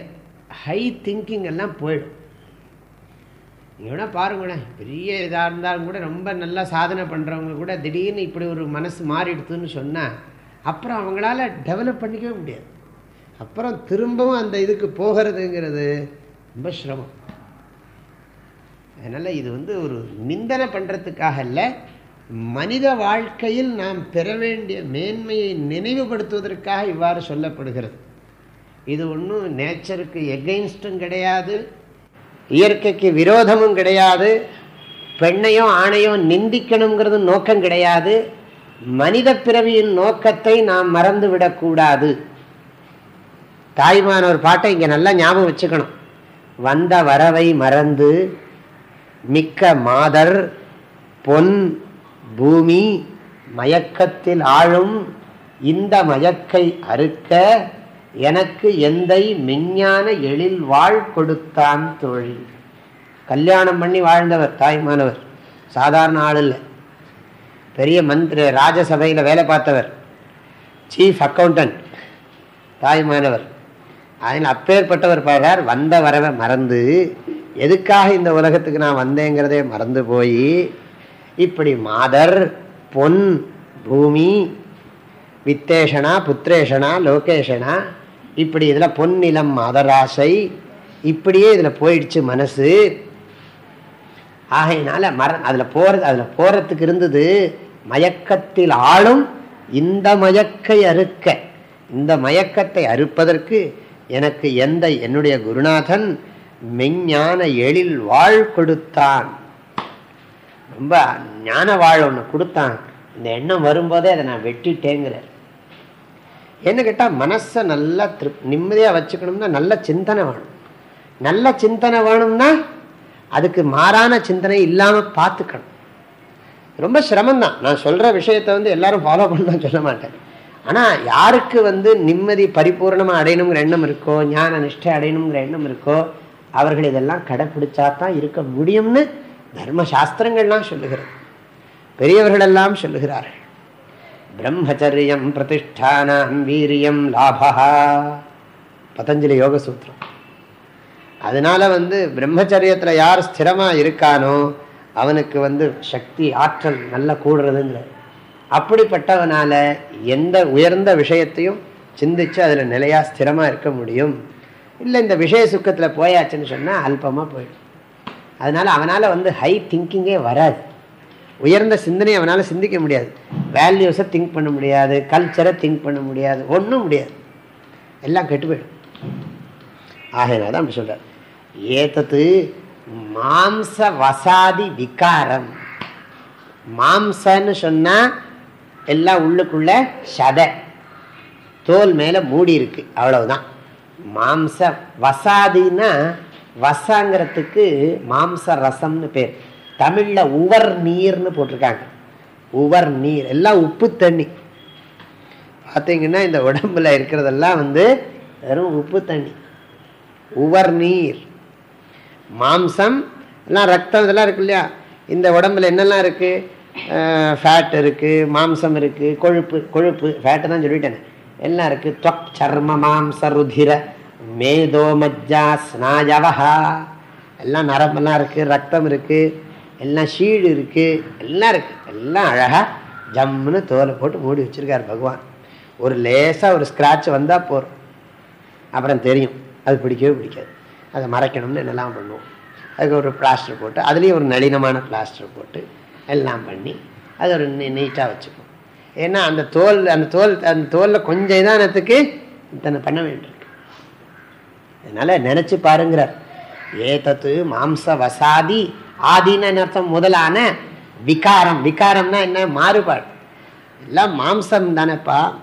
A: ஹை திங்கிங் எல்லாம் போயிடும். நீங்கள் வேணால் பாருங்களேன் பெரிய இதாக இருந்தாலும் கூட ரொம்ப நல்லா சாதனை பண்ணுறவங்க கூட திடீர்னு இப்படி ஒரு மனசு மாறிடுதுன்னு சொன்னால் அப்புறம் அவங்களால டெவலப் பண்ணிக்கவே முடியாது. அப்புறம் திரும்பவும் அந்த இதுக்கு போகிறதுங்கிறது ரொம்ப சிரமம். அதனால் இது வந்து ஒரு நிந்தனை பண்ணுறதுக்காக இல்லை மனித வாழ்க்கையில் நாம் பெற வேண்டிய மேன்மையை நினைவுபடுத்துவதற்காக இவ்வாறு சொல்லப்படுகிறது. இது ஒன்றும் நேச்சருக்கு எகெயின்ஸ்டும் கிடையாது இயற்கைக்கு விரோதமும் கிடையாது பெண்ணையும் ஆணையும் நிந்திக்கணுங்கிறது நோக்கம் கிடையாது மனித பிறவியின் நோக்கத்தை நாம் மறந்து விடக்கூடாது தாய்மான ஒரு பாட்டை இங்கே நல்லா ஞாபகம் வச்சுக்கணும். வந்த வரவை மறந்து மிக்க மாதர் பொன் பூமி மயக்கத்தில் ஆளும் இந்த மயக்கை அறுக்க எனக்கு எந்தை மெஞ்ஞான எழில் வாழ் கொடுத்தான் தொழில் கல்யாணம் பண்ணி வாழ்ந்தவர் தாய்மானவர். சாதாரண ஆள் இல்லை. பெரிய மந்திரி ராஜசபையில் வேலை பார்த்தவர். சீஃப் அக்கௌண்டன்ட் தாய்மானவர். அதில் அப்பேற்பட்டவர் பாடார் வந்த வரவை மறந்து எதுக்காக இந்த உலகத்துக்கு நான் வந்தேங்கிறதே மறந்து போய் இப்படி மாதர் பொன் பூமி வித்தேஷனா புத்திரேஷனா லோகேஷனா இப்படி இதில் பொன்னிலம் மதராசை இப்படியே இதில் போயிடுச்சு மனசு. ஆகையினால மர அதில் போகிறது அதில் போகிறதுக்கு இருந்தது மயக்கத்தில் ஆளும் இந்த மயக்கை அறுக்க. இந்த மயக்கத்தை அறுப்பதற்கு எனக்கு எந்த என்னுடைய குருநாதன் மெஞ்ஞான எழில் வாழ் கொடுத்தான். ரொம்ப ஞான வாழ் ஒன்று கொடுத்தான். இந்த எண்ணம் வரும்போதே அதை நான் வெட்டிட்டேங்கிறேன் என்ன கேட்டால் மனசை நல்லா திருப் நிம்மதியாக வச்சுக்கணும்னா நல்ல சிந்தனை வேணும். நல்ல சிந்தனை வேணும்னா அதுக்கு மாறான சிந்தனை இல்லாமல் பார்த்துக்கணும் ரொம்ப சிரமம்தான். நான் சொல்கிற விஷயத்த வந்து எல்லாரும் ஃபாலோ பண்ணணும்னு சொல்ல மாட்டேன். ஆனால் யாருக்கு வந்து நிம்மதி பரிபூர்ணமாக அடையணுங்கிற எண்ணம் இருக்கோ ஞான நிஷ்டை அடையணுங்கிற எண்ணம் இருக்கோ அவர்கள் இதெல்லாம் கடைப்பிடிச்சா தான் இருக்க முடியும்னு தர்மசாஸ்திரங்கள்லாம் சொல்லுகிறது. பெரியவர்களெல்லாம் சொல்லுகிறார்கள். பிரம்மச்சரியம் பிரதிஷ்டானம் வீரியம் லாபா பதஞ்சலி யோக சூத்திரம் அதனால வந்து பிரம்மச்சரியத்தில் யார் ஸ்திரமாக இருக்கானோ அவனுக்கு வந்து சக்தி ஆற்றல் நல்லா கூடுறதுங்கிற. அப்படிப்பட்டவனால் எந்த உயர்ந்த விஷயத்தையும் சிந்தித்து அதில் நிலையாக ஸ்திரமாக இருக்க முடியும். இல்லை இந்த விஷய சுக்கத்தில் போயாச்சுன்னு சொன்னால் அல்பமாக போயிடும். அதனால் அவனால் வந்து ஹை திங்கிங்கே வராது. உயர்ந்த சிந்தனையை அவனால் சிந்திக்க முடியாது. வேல்யூஸை திங்க் பண்ண முடியாது கல்ச்சரை திங்க் பண்ண முடியாது ஒன்றும் முடியாது. எல்லாம் கெட்டு போயிடும். ஆகையினால தான் அப்படி சொல்கிறார் ஏத்தது மாம்ச வசாதி விகாரம். மாம்சன்னு சொன்னால் எல்லாம் உள்ளுக்குள்ள சதை. தோல் மேலே மூடி இருக்கு அவ்வளவுதான். மாம்ச வசாதின்னா வசாங்கிறதுக்கு மாம்ச ரசம்னு பேர். தமிழில் உவர் நீர்னு போட்டிருக்காங்க. உவர் நீர் எல்லாம் உப்பு தண்ணி. பார்த்தீங்கன்னா இந்த உடம்புல இருக்கிறதெல்லாம் வந்து வெறும் உப்பு தண்ணி. உவர் நீர். மாம்சம் எல்லாம் ரத்தம் இதெல்லாம் இருக்கு இல்லையா? இந்த உடம்புல என்னெல்லாம் இருக்குது ஃபேட் இருக்குது மாம்சம் இருக்குது கொழுப்பு கொழுப்பு ஃபேட்டு தான் சொல்லிட்டேன். எல்லாம் இருக்குது தொக் சர்ம மாம்ச ருதிர மேதோ மஜ்ஜா ஸ்நாயவஹா. எல்லாம் நரம்பெல்லாம் இருக்குது ரத்தம் இருக்குது எல்லாம் ஷீடு இருக்குது எல்லாம் இருக்குது எல்லாம் அழகாக ஜம்முன்னு தோலை போட்டு மூடி வச்சுருக்கார் பகவான். ஒரு லேசாக ஒரு ஸ்க்ராட்ச் வந்தால் போகிறோம் அப்புறம் தெரியும். அது பிடிக்கவே பிடிக்காது. அதை மறைக்கணும்னு என்னெல்லாம் பண்ணுவோம். அதுக்கு ஒரு பிளாஸ்டர் போட்டு அதுலேயும் ஒரு நளினமான பிளாஸ்டர் போட்டு எல்லாம் பண்ணி அது ஒரு நீட்டாக வச்சுப்போம். ஏன்னா அந்த தோல் அந்த தோல் அந்த தோலில் கொஞ்சம் இதானத்துக்கு இத்தனை பண்ண வேண்டியிருக்கு. அதனால் நினச்சி பாருங்கிறார். ஏதத்து மாம்ச வசாதி ஆதின்னு அர்த்தம்? முதலான விகாரம். விகாரம்னா என்ன? மாறுபாடு. எல்லாம் மாம்சம் தானேப்பா.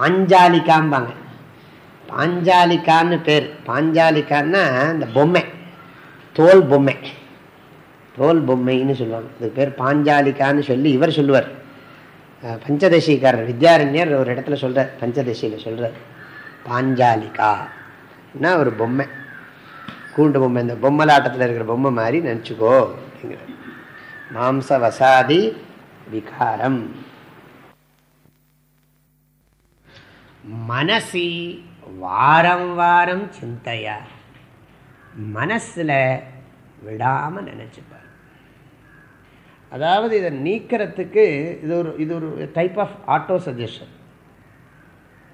A: பாஞ்சாலிக்காம்பாங்க பாஞ்சாலிக்கான்னு பேர். பாஞ்சாலிக்கான்னா இந்த பொம்மை. தோல் பொம்மை. தோல் பொம்மைன்னு சொல்லுவாங்க. இது பேர் பாஞ்சாலிக்கான்னு சொல்லி இவர் சொல்லுவார். பஞ்சதசிக்காரர் வித்யாரண்யர் ஒரு இடத்துல சொல்கிறார் பஞ்சதசியில் சொல்கிறார் பாஞ்சாலிகா. என்ன? ஒரு பொம்மை. கூண்டு பொம்மை இந்த பொம்மலாட்டத்தில் இருக்கிற பொம்மை மாதிரி நினச்சிக்கோ அப்படிங்கிற. மாம்ச வசாதி விகாரம். மனசி வாரம் வாரம் சிந்தையா? மனசில் விடாமல் நினச்சிப்பார். அதாவது இதை நீக்கிறதுக்கு இது ஒரு இது ஒரு டைப் ஆஃப் ஆட்டோ சஜஷன்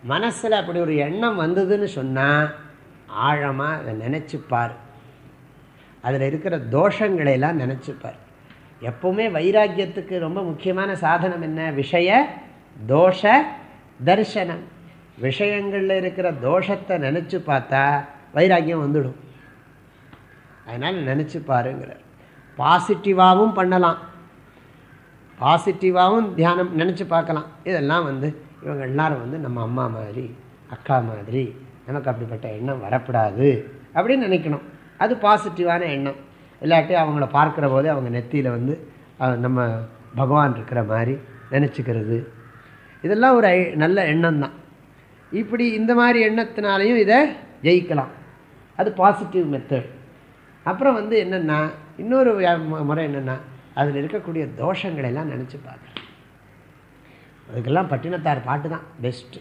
A: மனசில் அப்படி ஒரு எண்ணம் வந்ததுன்னு சொன்னால் ஆழமாக அதை நினச்சிப்பார். அதில் இருக்கிற தோஷங்களையெல்லாம் நினச்சிப்பார். எப்பவுமே வைராக்கியத்துக்கு ரொம்ப முக்கியமான சாதனம் என்ன? விஷய தோஷ தர்சனம். விஷயங்களில் இருக்கிற தோஷத்தை நினச்சி பார்த்தா வைராக்கியம் வந்துடும். அதனால் நினச்சி பாருங்கிறார். பாசிட்டிவாகவும் பண்ணலாம். பாசிட்டிவாகவும் தியானம் நினச்சி பார்க்கலாம். இதெல்லாம் வந்து இவங்க எல்லாரும் வந்து நம்ம அம்மா மாதிரி அக்கா மாதிரி நமக்கு அப்படிப்பட்ட எண்ணம் வரக்கூடாது அப்படின்னு நினைக்கணும். அது பாசிட்டிவான எண்ணம். இல்லாட்டி அவங்கள பார்க்குற போதே அவங்க நெத்தியில் வந்து நம்ம பகவான் இருக்கிற மாதிரி நினச்சிக்கிறது. இதெல்லாம் ஒரு நல்ல எண்ணம் தான் இப்படி இந்த மாதிரி எண்ணத்தினாலையும் இதை ஜெயிக்கலாம். அது பாசிட்டிவ் மெத்தட் அப்புறம் வந்து என்னென்னா இன்னொரு முறை என்னென்னா அதில் இருக்கக்கூடிய தோஷங்களெல்லாம் நினச்சி பார்க்குறேன் அதுக்கெல்லாம் பட்டினத்தார் பாட்டு தான் பெஸ்ட்டு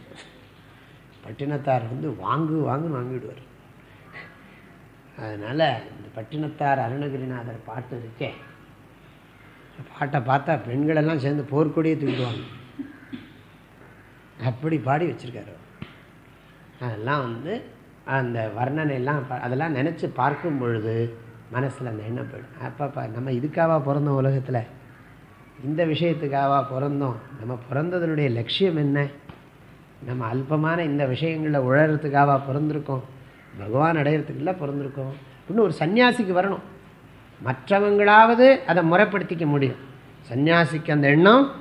A: பட்டினத்தார் வந்து வாங்கு வாங்குன்னு வாங்கிவிடுவார் அதனால் இந்த பட்டினத்தார் அருணகிரிநாதர் பாட்டு இருக்கே. பாட்டை பார்த்தா பெண்களெல்லாம் சேர்ந்து போர்க்கொடியே தூக்கிடுவாங்க. அப்படி பாடி வச்சுருக்காரு அதெல்லாம் வந்து அந்த வர்ணனையெல்லாம் அதெல்லாம் நினச்சி பார்க்கும் பொழுது மனசில் அந்த எண்ணம் போயிடும். அப்பப்பா நம்ம இதுக்காவா பிறந்தோம் உலகத்தில்? இந்த விஷயத்துக்காவா பிறந்தோம்? நம்ம பிறந்ததனுடைய லட்சியம் என்ன? நம்ம அல்பமான இந்த விஷயங்களில் உழறதுக்காக பிறந்திருக்கோம்? பகவான் அடையிறதுக்குள்ள பிறந்திருக்கோம். இன்னும் ஒரு சன்னியாசிக்கு வரணும். மற்றவங்களாவது அதை முறைப்படுத்திக்க முடியும். சன்னியாசிக்கு அந்த எண்ணம்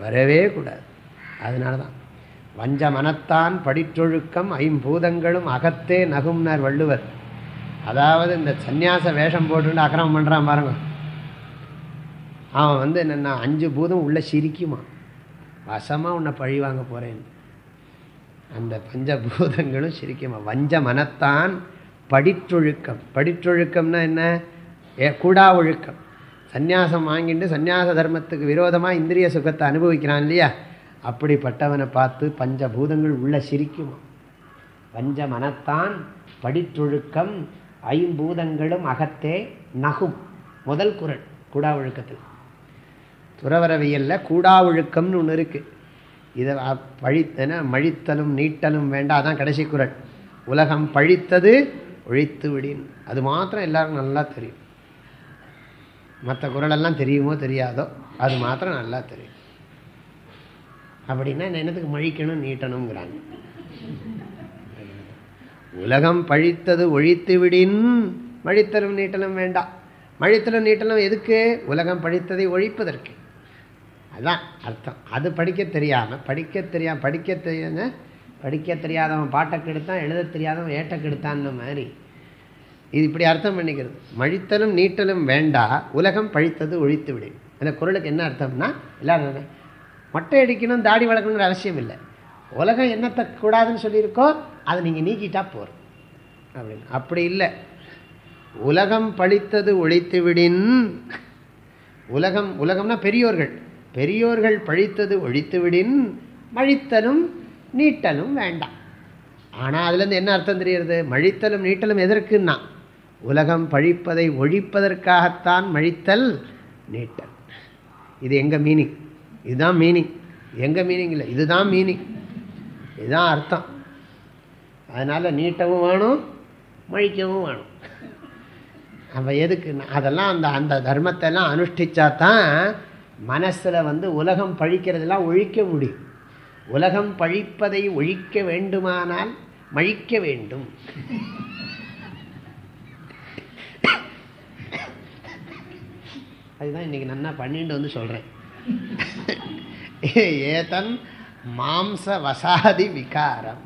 A: வரவே கூடாது. அதனால தான் வஞ்ச மனத்தான் படிற்றொழுக்கம் ஐம்பூதங்களும் அகத்தே நகும்னர் வள்ளுவர். அதாவது இந்த சந்நியாச வேஷம் போட்டுட்டு அக்கிரமம் பண்ணுறான் பாருங்க. அவன் வந்து என்னென்னா அஞ்சு பூதம் உள்ளே சிரிக்குமா வசமாக உன்னை பழி வாங்க போகிறேன் அந்த பஞ்சபூதங்களும் சிரிக்குமா? வஞ்ச மனத்தான் படிற்றொழுக்கம் படிற்றொழுக்கம்னா என்ன? ஏ கூடா ஒழுக்கம் சந்நியாசம் வாங்கிட்டு சந்நியாச தர்மத்துக்கு விரோதமாக இந்திரிய சுகத்தை அனுபவிக்கிறான் இல்லையா? அப்படிப்பட்டவனை பார்த்து பஞ்சபூதங்கள் உள்ள சிரிக்குமா? வஞ்ச மனத்தான் படிற்றொழுக்கம் ஐம்பூதங்களும் அகத்தே நகும். முதல் குரல் கூடா ஒழுக்கத்தில் துறவரவியலில் கூடா ஒழுக்கம்னு ஒன்று இருக்குது இதை பழித்தன மழித்தலும் நீட்டலும் வேண்டாம் அதான் கடைசி குரல். உலகம் பழித்தது ஒழித்து விடின். அது மாத்திரம் எல்லாருக்கும் நல்லா தெரியும். மற்ற குரலெல்லாம் தெரியுமோ தெரியாதோ அது மாத்திரம் நல்லா தெரியும். அப்படின்னா என்னத்துக்கு மழிக்கணும் நீட்டணுங்கிறாங்க. உலகம் பழித்தது ஒழித்து விடின். மழித்தலும் நீட்டலும் வேண்டாம் மழித்தலும் நீட்டலும் எதுக்கு? உலகம் பழித்ததை ஒழிப்பதற்கு. அதுதான் அர்த்தம். அது படிக்க தெரியாமல் படிக்க தெரியாம படிக்க தெரியாத படிக்க தெரியாதவன் பாட்டை கெடுத்தான் எழுத தெரியாதவன் ஏட்டை கெடுத்தான்னு மாதிரி. இது இப்படி அர்த்தம் பண்ணிக்கிறது. மழித்தலும் நீட்டலும் வேண்டா உலகம் பழித்தது ஒழித்து விடும் அந்த குரலுக்கு என்ன அர்த்தம்னா எல்லாரும் மொட்டை அடிக்கணும் தாடி வளர்க்கணுங்கிற அவசியம் இல்லை. உலகம் என்னத்தை கூடாதுன்னு சொல்லியிருக்கோ அதை நீங்கள் நீக்கிட்டா போகிறோம் அப்படின்னு. அப்படி இல்லை. உலகம் பழித்தது ஒழித்து விடின். உலகம் உலகம்னா பெரியோர்கள். பெரியோர்கள் பழித்தது ஒழித்துவிடின் மழித்தலும் நீட்டலும் வேண்டாம். ஆனால் அதுலேருந்து என்ன அர்த்தம் தெரிகிறது? மழித்தலும் நீட்டலும் எதற்குன்னா உலகம் பழிப்பதை ஒழிப்பதற்காகத்தான் மழித்தல் நீட்டல். இது எங்கள் மீனிங் இதுதான் மீனிங் எங்கள் மீனிங் இல்லை? இதுதான் மீனிங் இதுதான் அர்த்தம். அதனால் நீட்டவும் வேணும் மழிக்கவும் வேணும். நம்ம எதுக்கு அதெல்லாம் அந்த அந்த தர்மத்தெல்லாம் அனுஷ்டித்தா தான் மனசில் வந்து உலகம் பழிக்கிறதெல்லாம் ஒழிக்க முடியும் உலகம் பழிப்பதை ஒழிக்க வேண்டுமானால் மழிக்க வேண்டும். அதுதான் இன்றைக்கி நன்னா பண்ணிட்டு வந்து சொல்கிறேன் ஏதன் மாம்ச வசாதி விகாரம்.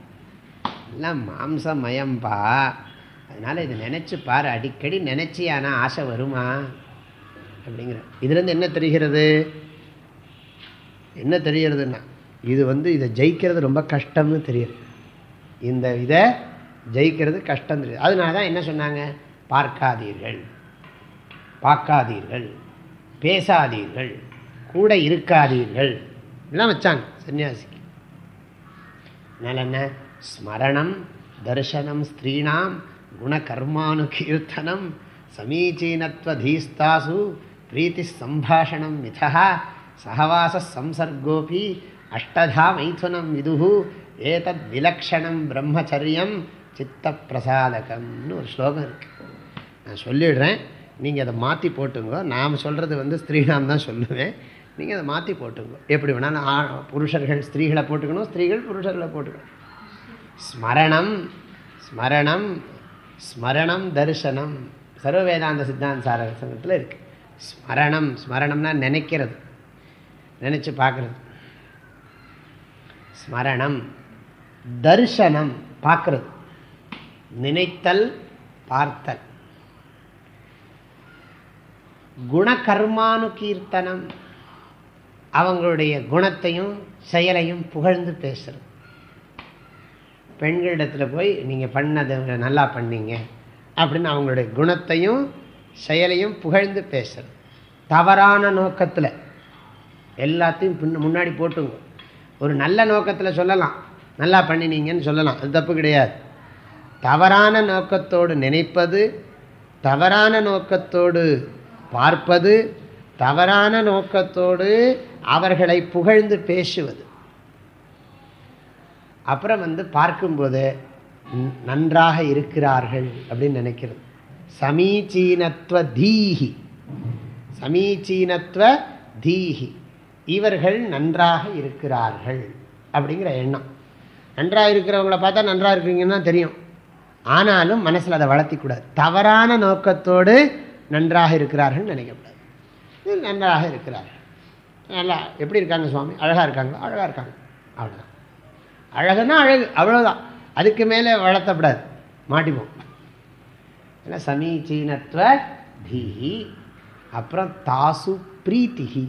A: எல்லாம் மாம்சமயம்பா. அதனால் இது நினச்சி பாரு. அடிக்கடி நினச்சி ஆனால் ஆசை வருமா? அப்படிங்கிற. இதுலேருந்து என்ன தெரிகிறது? என்ன தெரிகிறதுன்னா இது வந்து இதை ஜெயிக்கிறது ரொம்ப கஷ்டம்னு தெரியுது இந்த இதை ஜெயிக்கிறது கஷ்டம் தெரியுது அதனால தான் என்ன சொன்னாங்க? பார்க்காதீர்கள். பார்க்காதீர்கள். பேசாதீர்கள். கூட இருக்காதீர்கள். எல்லாம் வச்சாங்க சன்னியாசிக்கு. அதனால் என்ன? ஸ்மரணம் தர்சனம் ஸ்திரீணாம் குணகர்மானுகீர்த்தனம் சமீச்சீனத்வதீஸ்தாசு சமீச்சீனத்துவ தீஸ்தாசு மிதா சகவாச சம்சர்கோபி அஷ்டதா மைதுனம் விதுகு ஏதத் விலக்ஷணம் பிரம்மச்சரியம் சித்த பிரசாதகம்னு ஒரு ஸ்லோகம் இருக்கு. நான் சொல்லிடுறேன். நீங்கள் அதை மாற்றி போட்டுங்கோ. நாம் சொல்கிறது வந்து ஸ்திரீனாம் தான் சொல்லுவேன். நீங்கள் அதை மாற்றி போட்டுங்க. எப்படி வேணாலும் ஆ- புருஷர்கள் ஸ்திரீகளை போட்டுக்கணும் ஸ்திரீகள் புருஷர்களை போட்டுக்கணும். ஸ்மரணம் ஸ்மரணம் ஸ்மரணம் தரிசனம். சர்வ வேதாந்த சித்தாந்த சார சங்கத்தில் இருக்குது ஸ்மரணம் ஸ்மரணம்னா நினைக்கிறது. நினச்சி பார்க்குறது. ஸ்மரணம் தர்சனம் பார்க்குறது. நினைத்தல் பார்த்தல். குணகர்மானுகீர்த்தனம் அவங்களுடைய குணத்தையும் செயலையும் புகழ்ந்து பேசுறது. பெண்களிடத்தில் போய் நீங்கள் பண்ணதை நல்லா பண்ணீங்க அப்படின்னு அவங்களுடைய குணத்தையும் செயலையும் புகழ்ந்து பேசுறது. தவறான நோக்கத்தில். எல்லாத்தையும் பின்ன முன்னாடி போட்டுங்க. ஒரு நல்ல நோக்கத்தில் சொல்லலாம். நல்லா பண்ணினீங்கன்னு சொல்லலாம். அது தப்பு கிடையாது. தவறான நோக்கத்தோடு நினைப்பது தவறான நோக்கத்தோடு பார்ப்பது தவறான நோக்கத்தோடு அவர்களை புகழ்ந்து பேசுவது. அப்புறம் வந்து பார்க்கும்போது நன்றாக இருக்கிறார்கள் அப்படின்னு நினைக்கிறது. சமீச்சீனத்துவ தீஹி சமீச்சீனத்துவ தீஹி இவர்கள் நன்றாக இருக்கிறார்கள் அப்படிங்கிற எண்ணம். நன்றாக இருக்கிறவங்கள பார்த்தா நன்றாக இருக்கிறீங்கன்னா தெரியும். ஆனாலும் மனசில் அதை வளர்த்திக்கூடாது தவறான நோக்கத்தோடு நன்றாக இருக்கிறார்கள் நினைக்கக்கூடாது. இது நன்றாக இருக்கிறார்கள். நல்லா எப்படி இருக்காங்க சுவாமி? அழகாக இருக்காங்களா? அழகாக இருக்காங்க. அவ்வளோதான் அழகுன்னா அழகு அவ்வளோதான் அதுக்கு மேலே வளர்த்தப்படாது. மாட்டிப்போம். ஏன்னா சமீச்சீனத்துவ தீஹி அப்புறம் தாசு பிரீத்திகி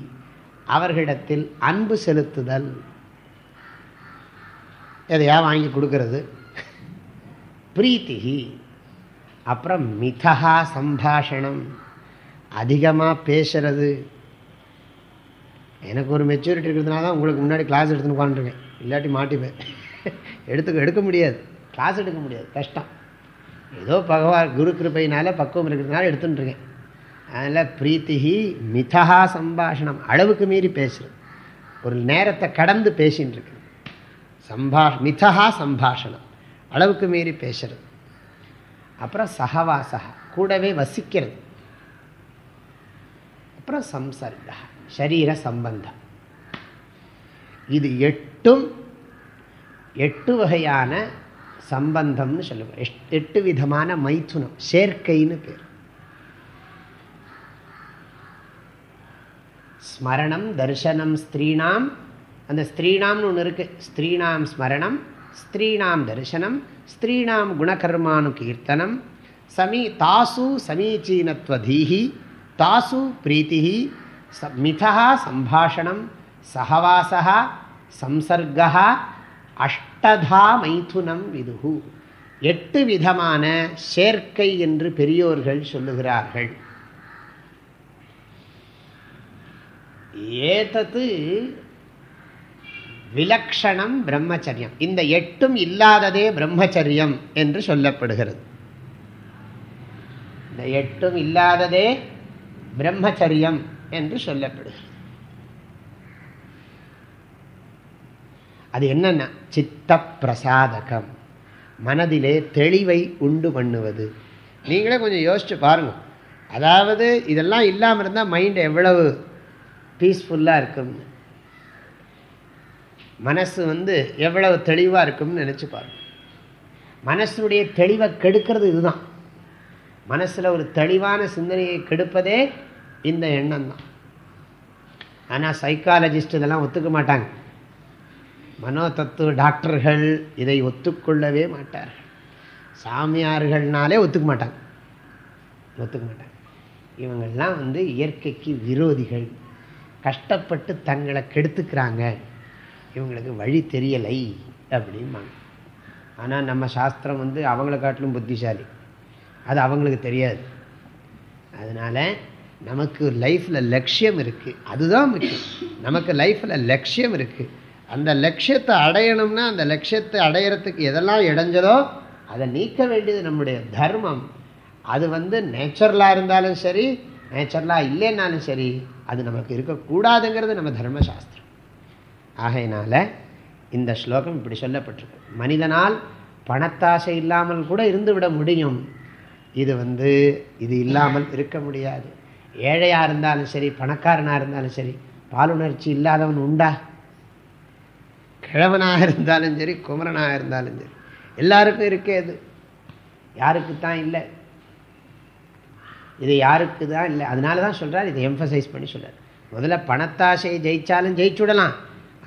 A: அவர்களிடத்தில் அன்பு செலுத்துதல். எதையா வாங்கி கொடுக்கறது? பிரீத்திகி அப்புறம் மிதகா சம்பாஷணம். அதிகமாக பேசுறது. எனக்கு ஒரு மெச்சூரிட்டி இருக்கிறதுனால தான் உங்களுக்கு முன்னாடி கிளாஸ் எடுத்துன்னு உட்காந்துருக்கேன் இல்லாட்டி மாட்டிப்பேன். எடுத்துக்க எடுக்க முடியாது. கிளாஸ் எடுக்க முடியாது. கஷ்டம். ஏதோ பகவான் குரு கிருபையினால பக்குவம் இருக்கிறதுனால எடுத்துட்டுருக்கேன். அதனால் பிரீத்திகி மிதஹா சம்பாஷணம். அளவுக்கு மீறி பேசுறது. ஒரு நேரத்தை கடந்து பேசின்னு இருக்கு சம்பா மிதஹா சம்பாஷணம். அளவுக்கு மீறி பேசுறது. அப்புறம் சகவாசா கூடவே வசிக்கிறது. அப்புறம் சம்சர்கா சரீர சம்பந்தம். இது எட்டும் எட்டு வகையான சம்பந்தம்னு சொல்லுவோம் எட்டு விதமான மைத்துனம் சேர்க்கைன்னு பேர். ஸ்மரணம் தர்சனம் ஸ்திரீனாம். அந்த ஸ்திரீனாம்னு ஒன்று இருக்குது ஸ்திரீனாம் ஸ்மரணம் ஸ்திரீனாம் தரிசனம் ஸ்திரீனாம் குணகர்மானு கீர்த்தனம் சமீ தாசு சமீச்சீனத்வதீஹி தாசு பிரீத்திஹி மிதா சம்பாஷணம் சகவாசா சம்சர்கா அஷ் அஷ்டதா மைதுனம் விதுகு. எட்டு விதமான சேர்க்கை என்று பெரியோர்கள் சொல்லுகிறார்கள். ஏதத்து விலக்ஷணம் பிரம்மச்சரியம். இந்த எட்டும் இல்லாததே பிரம்மச்சரியம் என்று சொல்லப்படுகிறது. இந்த எட்டும் இல்லாததே பிரம்மச்சரியம் என்று சொல்லப்படுகிறது. அது என்னென்ன சித்த பிரசாதகம் மனதிலே தெளிவை உண்டு பண்ணுவது. நீங்களே கொஞ்சம் யோசிச்சு பாருங்கள் அதாவது இதெல்லாம் இல்லாமல் இருந்தால் மைண்ட் எவ்வளவு பீஸ்ஃபுல்லாக இருக்கும்னு. மனசு வந்து எவ்வளவு தெளிவாக இருக்கும்னு நினச்சி பாருங்கள் மனசுடைய தெளிவை கெடுக்கிறது இதுதான். மனசில் ஒரு தெளிவான சிந்தனையை கெடுப்பதே இந்த எண்ணம் தான் ஆனால் சைக்காலஜிஸ்ட் இதெல்லாம் ஒத்துக்க மாட்டாங்க. மனோ தத்துவ டாக்டர்கள் இதை ஒத்துக்கொள்ளவே மாட்டார்கள். சாமியார்கள்னாலே ஒத்துக்க மாட்டாங்க. ஒத்துக்க மாட்டாங்க. இவங்கள்லாம் வந்து இயற்கைக்கு விரோதிகள். கஷ்டப்பட்டு தங்களை கெடுத்துக்கிறாங்க. இவங்களுக்கு வழி தெரியலை அப்படிம்பாங்க. ஆனால் நம்ம சாஸ்திரம் வந்து அவங்கள காட்டிலும் புத்திசாலி. அது அவங்களுக்கு தெரியாது. அதனால் நமக்கு லைஃப்பில் லட்சியம் இருக்குது அதுதான் முக்கியம். நமக்கு லைஃப்பில் லட்சியம் இருக்குது அந்த லட்சியத்தை அடையணும்னா அந்த லட்சியத்தை அடையிறதுக்கு எதெல்லாம் இடைஞ்சதோ அதை நீக்க வேண்டியது நம்முடைய தர்மம். அது வந்து நேச்சுரலாக இருந்தாலும் சரி நேச்சுரலாக இல்லைன்னாலும் சரி அது நமக்கு இருக்கக்கூடாதுங்கிறது நம்ம தர்மசாஸ்திரம். ஆகையினால் இந்த ஸ்லோகம் இப்படி சொல்லப்பட்டிருக்கு. மனிதனால் பணத்தாசை இல்லாமல் கூட இருந்து விட முடியும். இது வந்து இது இல்லாமல் இருக்க முடியாது. ஏழையாக இருந்தாலும் சரி பணக்காரனாக இருந்தாலும் சரி பாலுணர்ச்சி இல்லாதவன் உண்டா? கிழவனாக இருந்தாலும் சரி குமரனாக இருந்தாலும் சரி. எல்லாருக்கும் இருக்கே அது. யாருக்கு தான் இல்லை. இது யாருக்கு தான் இல்லை. அதனால தான் சொல்கிறார் இதை எம்ஃபசைஸ் பண்ணி சொல்கிறார் முதல்ல பணத்தாசையை ஜெயிச்சாலும் ஜெயிச்சுடலாம்.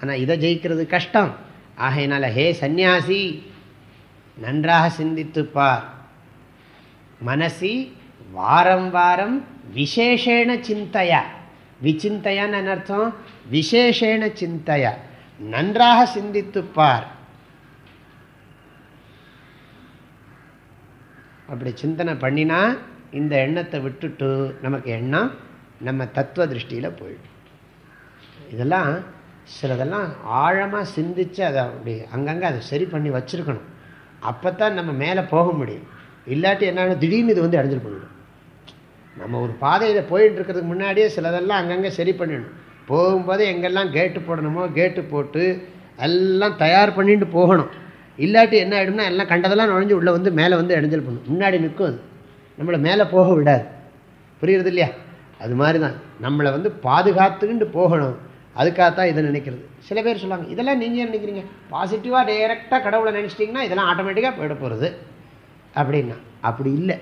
A: ஆனால் இதை ஜெயிக்கிறது கஷ்டம். ஆகையினால ஹே சந்நியாசி நன்றாக சிந்தித்துப்பார் மனசி வாரம் வாரம் விசேஷேன சிந்தையா. விசிந்தையான்னு அர்த்தம்? விசேஷேன சிந்தையா. நன்றாக சிந்தித்துப்பார் அப்படி சிந்தனை பண்ணினா இந்த எண்ணத்தை விட்டுட்டு நமக்கு எண்ணம் நம்ம தத்துவ திருஷ்டியில் போயிடும். இதெல்லாம் சிலதெல்லாம் ஆழமாக சிந்தித்து அதை அப்படி அங்கங்கே அதை சரி பண்ணி வச்சுருக்கணும். அப்போ தான் நம்ம மேலே போக முடியும். இல்லாட்டி என்னென்ன திடீர்னு இது வந்து அடைஞ்சிட்டு போயிடும். நம்ம ஒரு பாதையில் போயிட்டு இருக்கிறதுக்கு முன்னாடியே சிலதெல்லாம் அங்கங்கே சரி பண்ணிடணும். போகும்போது எங்கெல்லாம் கேட்டு போடணுமோ கேட்டு போட்டு எல்லாம் தயார் பண்ணிட்டு போகணும். இல்லாட்டி என்ன ஆகிடும்னா எல்லாம் கண்டதெல்லாம் நுழைஞ்சு உள்ளே வந்து மேலே வந்து இடைஞ்சல் பண்ணும். முன்னாடி நிற்கும் அது. நம்மளை மேலே போக விடாது. புரியுறது இல்லையா? அது மாதிரி தான் நம்மளை வந்து பாதுகாத்துக்கிட்டு போகணும். அதுக்காகத்தான் இதை நினைக்கிறது. சில பேர் சொல்லுவாங்க இதெல்லாம் நீங்கள் நினைக்கிறீங்க? பாசிட்டிவாக டைரெக்டாக கடவுளை நினச்சிட்டிங்கன்னா இதெல்லாம் ஆட்டோமேட்டிக்காக போயிட போகிறது அப்படின்னா அப்படி இல்லை.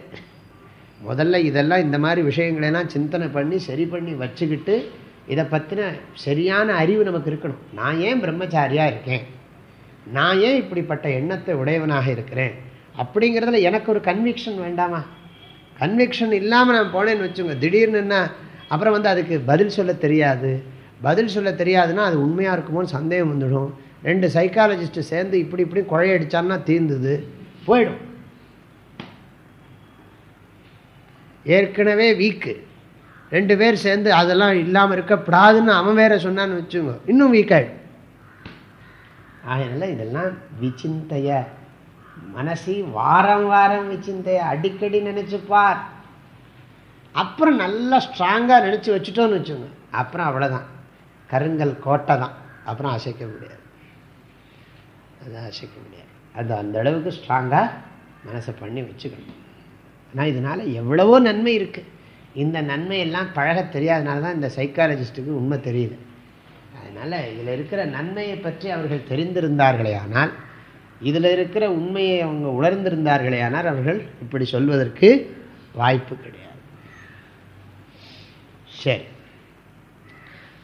A: முதல்ல இதெல்லாம் இந்த மாதிரி விஷயங்களெல்லாம் சிந்தனை பண்ணி சரி பண்ணி வச்சுக்கிட்டு இதை பற்றின சரியான அறிவு நமக்கு இருக்கணும். நான் ஏன் பிரம்மச்சாரியாக இருக்கேன்? நான் ஏன் இப்படிப்பட்ட எண்ணத்தை உடையவனாக இருக்கிறேன்? அப்படிங்கிறதுல எனக்கு ஒரு கன்விக்ஷன் வேண்டாமா? கன்விக்ஷன் இல்லாமல் நான் போனேன்னு வச்சுங்க திடீர்னுன்னா அப்புறம் வந்து அதுக்கு பதில் சொல்ல தெரியாது. பதில் சொல்ல தெரியாதுன்னா அது உண்மையாக இருக்குமோன்னு சந்தேகம் வந்துடும். ரெண்டு சைக்காலஜிஸ்ட்டு சேர்ந்து இப்படி இப்படி குழையடிச்சான்னா தீர்ந்துது போயிடும். ஏற்கனவே வீக்கு ரெண்டு பேர் சேர்ந்து அதெல்லாம் இல்லாமல் இருக்கக்கூடாதுன்னு அவன் வேற சொன்னான்னு வச்சுங்க இன்னும் வீக்காயிடும் அதனால் இதெல்லாம் விசிந்தைய மனசி வாரம் வாரம் விசிந்தைய அடிக்கடி நினச்சிப்பார். அப்புறம் நல்லா ஸ்ட்ராங்காக நினச்சி வச்சுட்டோன்னு வச்சுங்க அப்புறம் அவ்வளோதான் கருங்கல் கோட்டை தான். அப்புறம் அசைக்க முடியாது. அதை அசைக்க முடியாது. அது அந்த அளவுக்கு ஸ்ட்ராங்காக மனசை பண்ணி வச்சுக்கணும். ஆனால் இதனால் எவ்வளவோ நன்மை இருக்குது இந்த நன்மையெல்லாம் பழக தெரியாதனால தான் இந்த சைக்காலஜிஸ்ட்டுக்கு உண்மை தெரியுது. அதனால் இதில் இருக்கிற நன்மையை பற்றி அவர்கள் தெரிந்திருந்தார்களே ஆனால் இதில் இருக்கிற உண்மையை அவங்க உணர்ந்திருந்தார்களே ஆனால் அவர்கள் இப்படி சொல்வதற்கு வாய்ப்பு கிடையாது. சரி.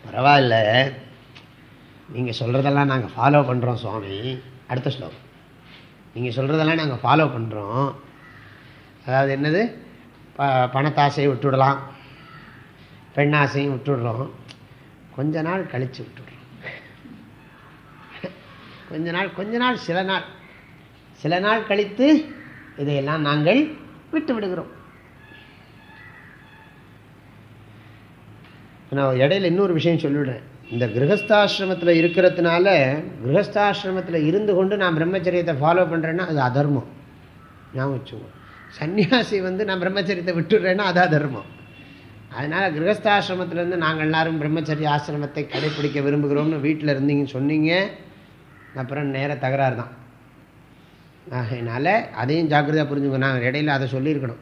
A: பரவாயில்ல. நீங்கள் சொல்கிறதெல்லாம் நாங்கள் ஃபாலோ பண்ணுறோம் சுவாமி. அடுத்த ஸ்லோகம். நீங்கள் சொல்கிறதெல்லாம் நாங்கள் ஃபாலோ பண்ணுறோம் அதாவது என்னது? ப பணத்தாசையை விட்டுவிடலாம் பெண்ணாசையும் விட்டுடுறோம். கொஞ்ச நாள் கழித்து விட்டுடுறோம். கொஞ்ச நாள் கொஞ்ச நாள் சில நாள். சில நாள் கழித்து இதையெல்லாம் நாங்கள் விட்டு விடுகிறோம். நான் இடையில இன்னொரு விஷயம் சொல்லிவிடுறேன் இந்த கிரகஸ்தாசிரமத்தில் இருக்கிறதுனால கிரகஸ்தாசிரமத்தில் இருந்து கொண்டு நான் பிரம்மச்சரியத்தை ஃபாலோ பண்ணுறேன்னா அது அதர்மம். ஞாபகம் வச்சுக்கோங்க. சன்னியாசி வந்து நான் பிரம்மச்சரியத்தை விட்டுடுறேன்னா அதான் தர்மம் அதனால் கிரகஸ்தாசிரமத்திலேருந்து நாங்கள் எல்லாரும் பிரம்மச்சரிய ஆசிரமத்தை கடைப்பிடிக்க விரும்புகிறோம்னு வீட்டில் இருந்தீங்கன்னு சொன்னீங்க. அப்புறம் நேர தகராறு தான். அதனால் அதையும் ஜாக்கிரதையாக புரிஞ்சுக்கணும் நான் இடையில அதை சொல்லியிருக்கணும்.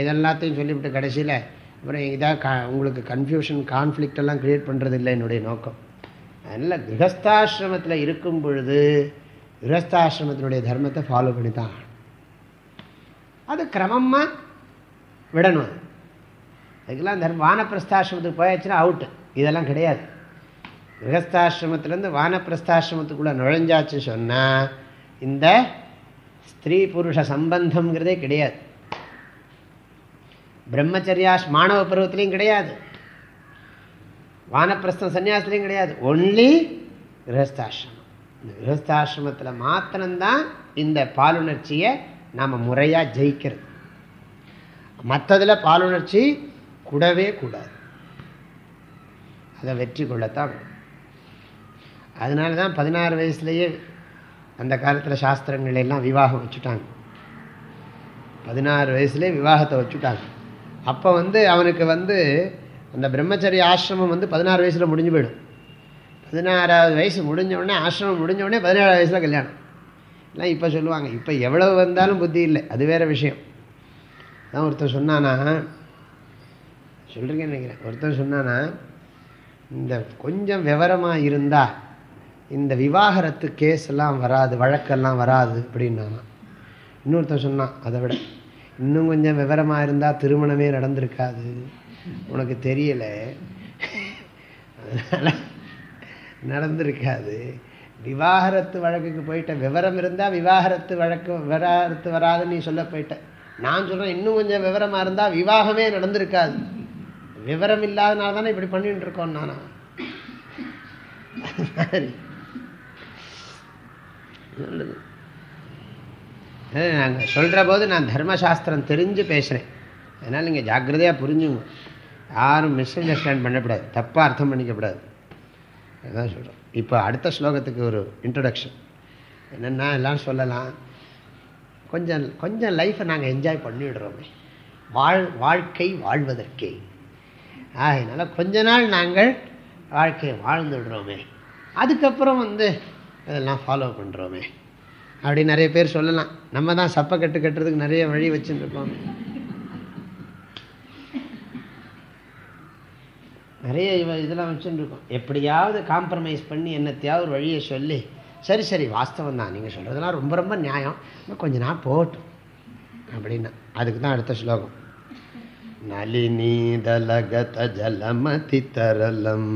A: எதெல்லாத்தையும் சொல்லிவிட்டு கடைசியில் அப்புறம் இதாக க உங்களுக்கு கன்ஃபியூஷன் கான்ஃப்ளிக்ட் எல்லாம் க்ரியேட் பண்ணுறது இல்லை என்னுடைய நோக்கம். அதனால் கிரகஸ்தாசிரமத்தில் இருக்கும் பொழுது கிரகஸ்தாசிரமத்தினுடைய தர்மத்தை ஃபாலோ பண்ணி தான் அது கிரமமாக விடணும் அதுக்கெல்லாம் தர்ம வானப்பிரஸ்தாசிரமத்துக்கு போயாச்சுன்னா அவுட்டு இதெல்லாம் கிடையாது. கிரகஸ்தாசிரமத்திலேருந்து வானப்பிரஸ்தாசிரமத்துக்குள்ளே நுழைஞ்சாச்சு சொன்னால் இந்த ஸ்திரீ புருஷ சம்பந்தம்ங்கிறதே கிடையாது. பிரம்மச்சரியா மாணவ பருவத்திலையும் கிடையாது. வானப்பிரஸ்தம் சன்னியாசத்துலேயும் கிடையாது. ஒன்லி கிரகஸ்தாசிரமம். இந்த கிரகஸ்தாசிரமத்தில் மாத்திரம்தான் இந்த பாலுணர்ச்சியை நாம் முறையாக ஜெயிக்கிறது. மற்றதில் பாலுணர்ச்சி கூடவே கூடாது. அதை வெற்றி கொள்ளத்தான் அதனால தான் பதினாறு வயசுலேயே அந்த காலத்தில் சாஸ்திரங்கள் எல்லாம் விவாகம் வச்சுட்டாங்க. பதினாறு வயசுலேயே விவாகத்தை வச்சுட்டாங்க. அப்போ வந்து அவனுக்கு வந்து அந்த பிரம்மச்சரிய ஆசிரமம் வந்து பதினாறு வயசில் முடிஞ்சு போயிடும். பதினாறாவது வயசு முடிஞ்சவுடனே ஆசிரமம் முடிஞ்சவுடனே பதினேழாவது வயசில் கல்யாணம். எல்லாம் இப்போ சொல்லுவாங்க. இப்போ எவ்வளவு வந்தாலும் புத்தி இல்லை. அது வேறு விஷயம். அதான் ஒருத்தர் சொன்னானா சொல்கிறீங்கன்னு நினைக்கிறேன். ஒருத்தர் சொன்னானா இந்த கொஞ்சம் விவரமாக இருந்தால் இந்த விவாகரத்து கேஸ் எல்லாம் வராது வழக்கெல்லாம் வராது அப்படின்னானா. இன்னொருத்தர் சொன்னான் அதை விட. இன்னும் கொஞ்சம் விவரமாக இருந்தால் திருமணமே நடந்திருக்காது. உனக்கு தெரியலை. அதனால் நடந்திருக்காது. விவாகரத்து வழக்குக்கு போயிட்ட விவரம் இருந்தால் விவாகரத்து வழக்கு விவாகரத்து வராதுன்னு நீ சொல்ல போயிட்டேன் நான் சொல்கிறேன் இன்னும் கொஞ்சம் விவரமாக இருந்தால் விவாகமே நடந்திருக்காது. விவரம் இல்லாதனால தானே இப்படி பண்ணிட்டு இருக்கோம் நானா? சொல்லுது நாங்கள் சொல்கிற போது நான் தர்மசாஸ்திரம் தெரிஞ்சு பேசுகிறேன் அதனால் நீங்கள் ஜாக்கிரதையாக புரிஞ்சுங்க. யாரும் மிஸ் அண்டர்ஸ்டாண்ட் பண்ணக்கூடாது. தப்பாக அர்த்தம் பண்ணிக்கப்படாது அதுதான் சொல்கிறோம் இப்போ அடுத்த ஸ்லோகத்துக்கு ஒரு இன்ட்ரடக்ஷன் என்னென்னா எல்லாம் சொல்லலாம். கொஞ்சம் கொஞ்சம் லைஃப்பை நாங்கள் என்ஜாய் பண்ணிவிடுறோமே வாழ் வாழ்க்கை வாழ்வதற்கே. அதனால் கொஞ்ச நாள் நாங்கள் வாழ்க்கையை வாழ்ந்து விடுறோமே அதுக்கப்புறம் வந்து அதெல்லாம் ஃபாலோ பண்ணுறோமே அப்படி நிறைய பேர் சொல்லலாம். நம்ம தான் சப்பை கட்டு கட்டுறதுக்கு நிறைய வழி வச்சுருக்கோமே நிறைய இதெல்லாம் வச்சுன்னு இருக்கும் எப்படியாவது காம்ப்ரமைஸ் பண்ணி என்னத்தையாவது ஒரு வழியை சொல்லி சரி சரி வாஸ்தவம் தான். நீங்கள் சொல்கிறதுலாம் ரொம்ப ரொம்ப நியாயம். கொஞ்ச நாள் போட்டும் அப்படின்னா. அதுக்கு தான் அடுத்த ஸ்லோகம். நளினீதலகத ஜலமதி தரலம்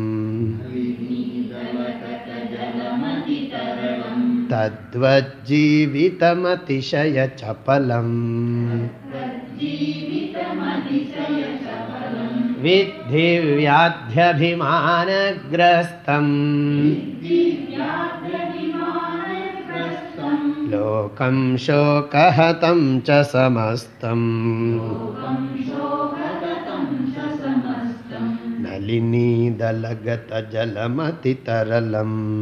A: தத்வஜீவிதமதிசய சபலம். विद्धि व्याध्यभिमानग्रस्तम् लोकं शोकहतं च समस्तम्। नलिनीदलगतजलमतितरलम्।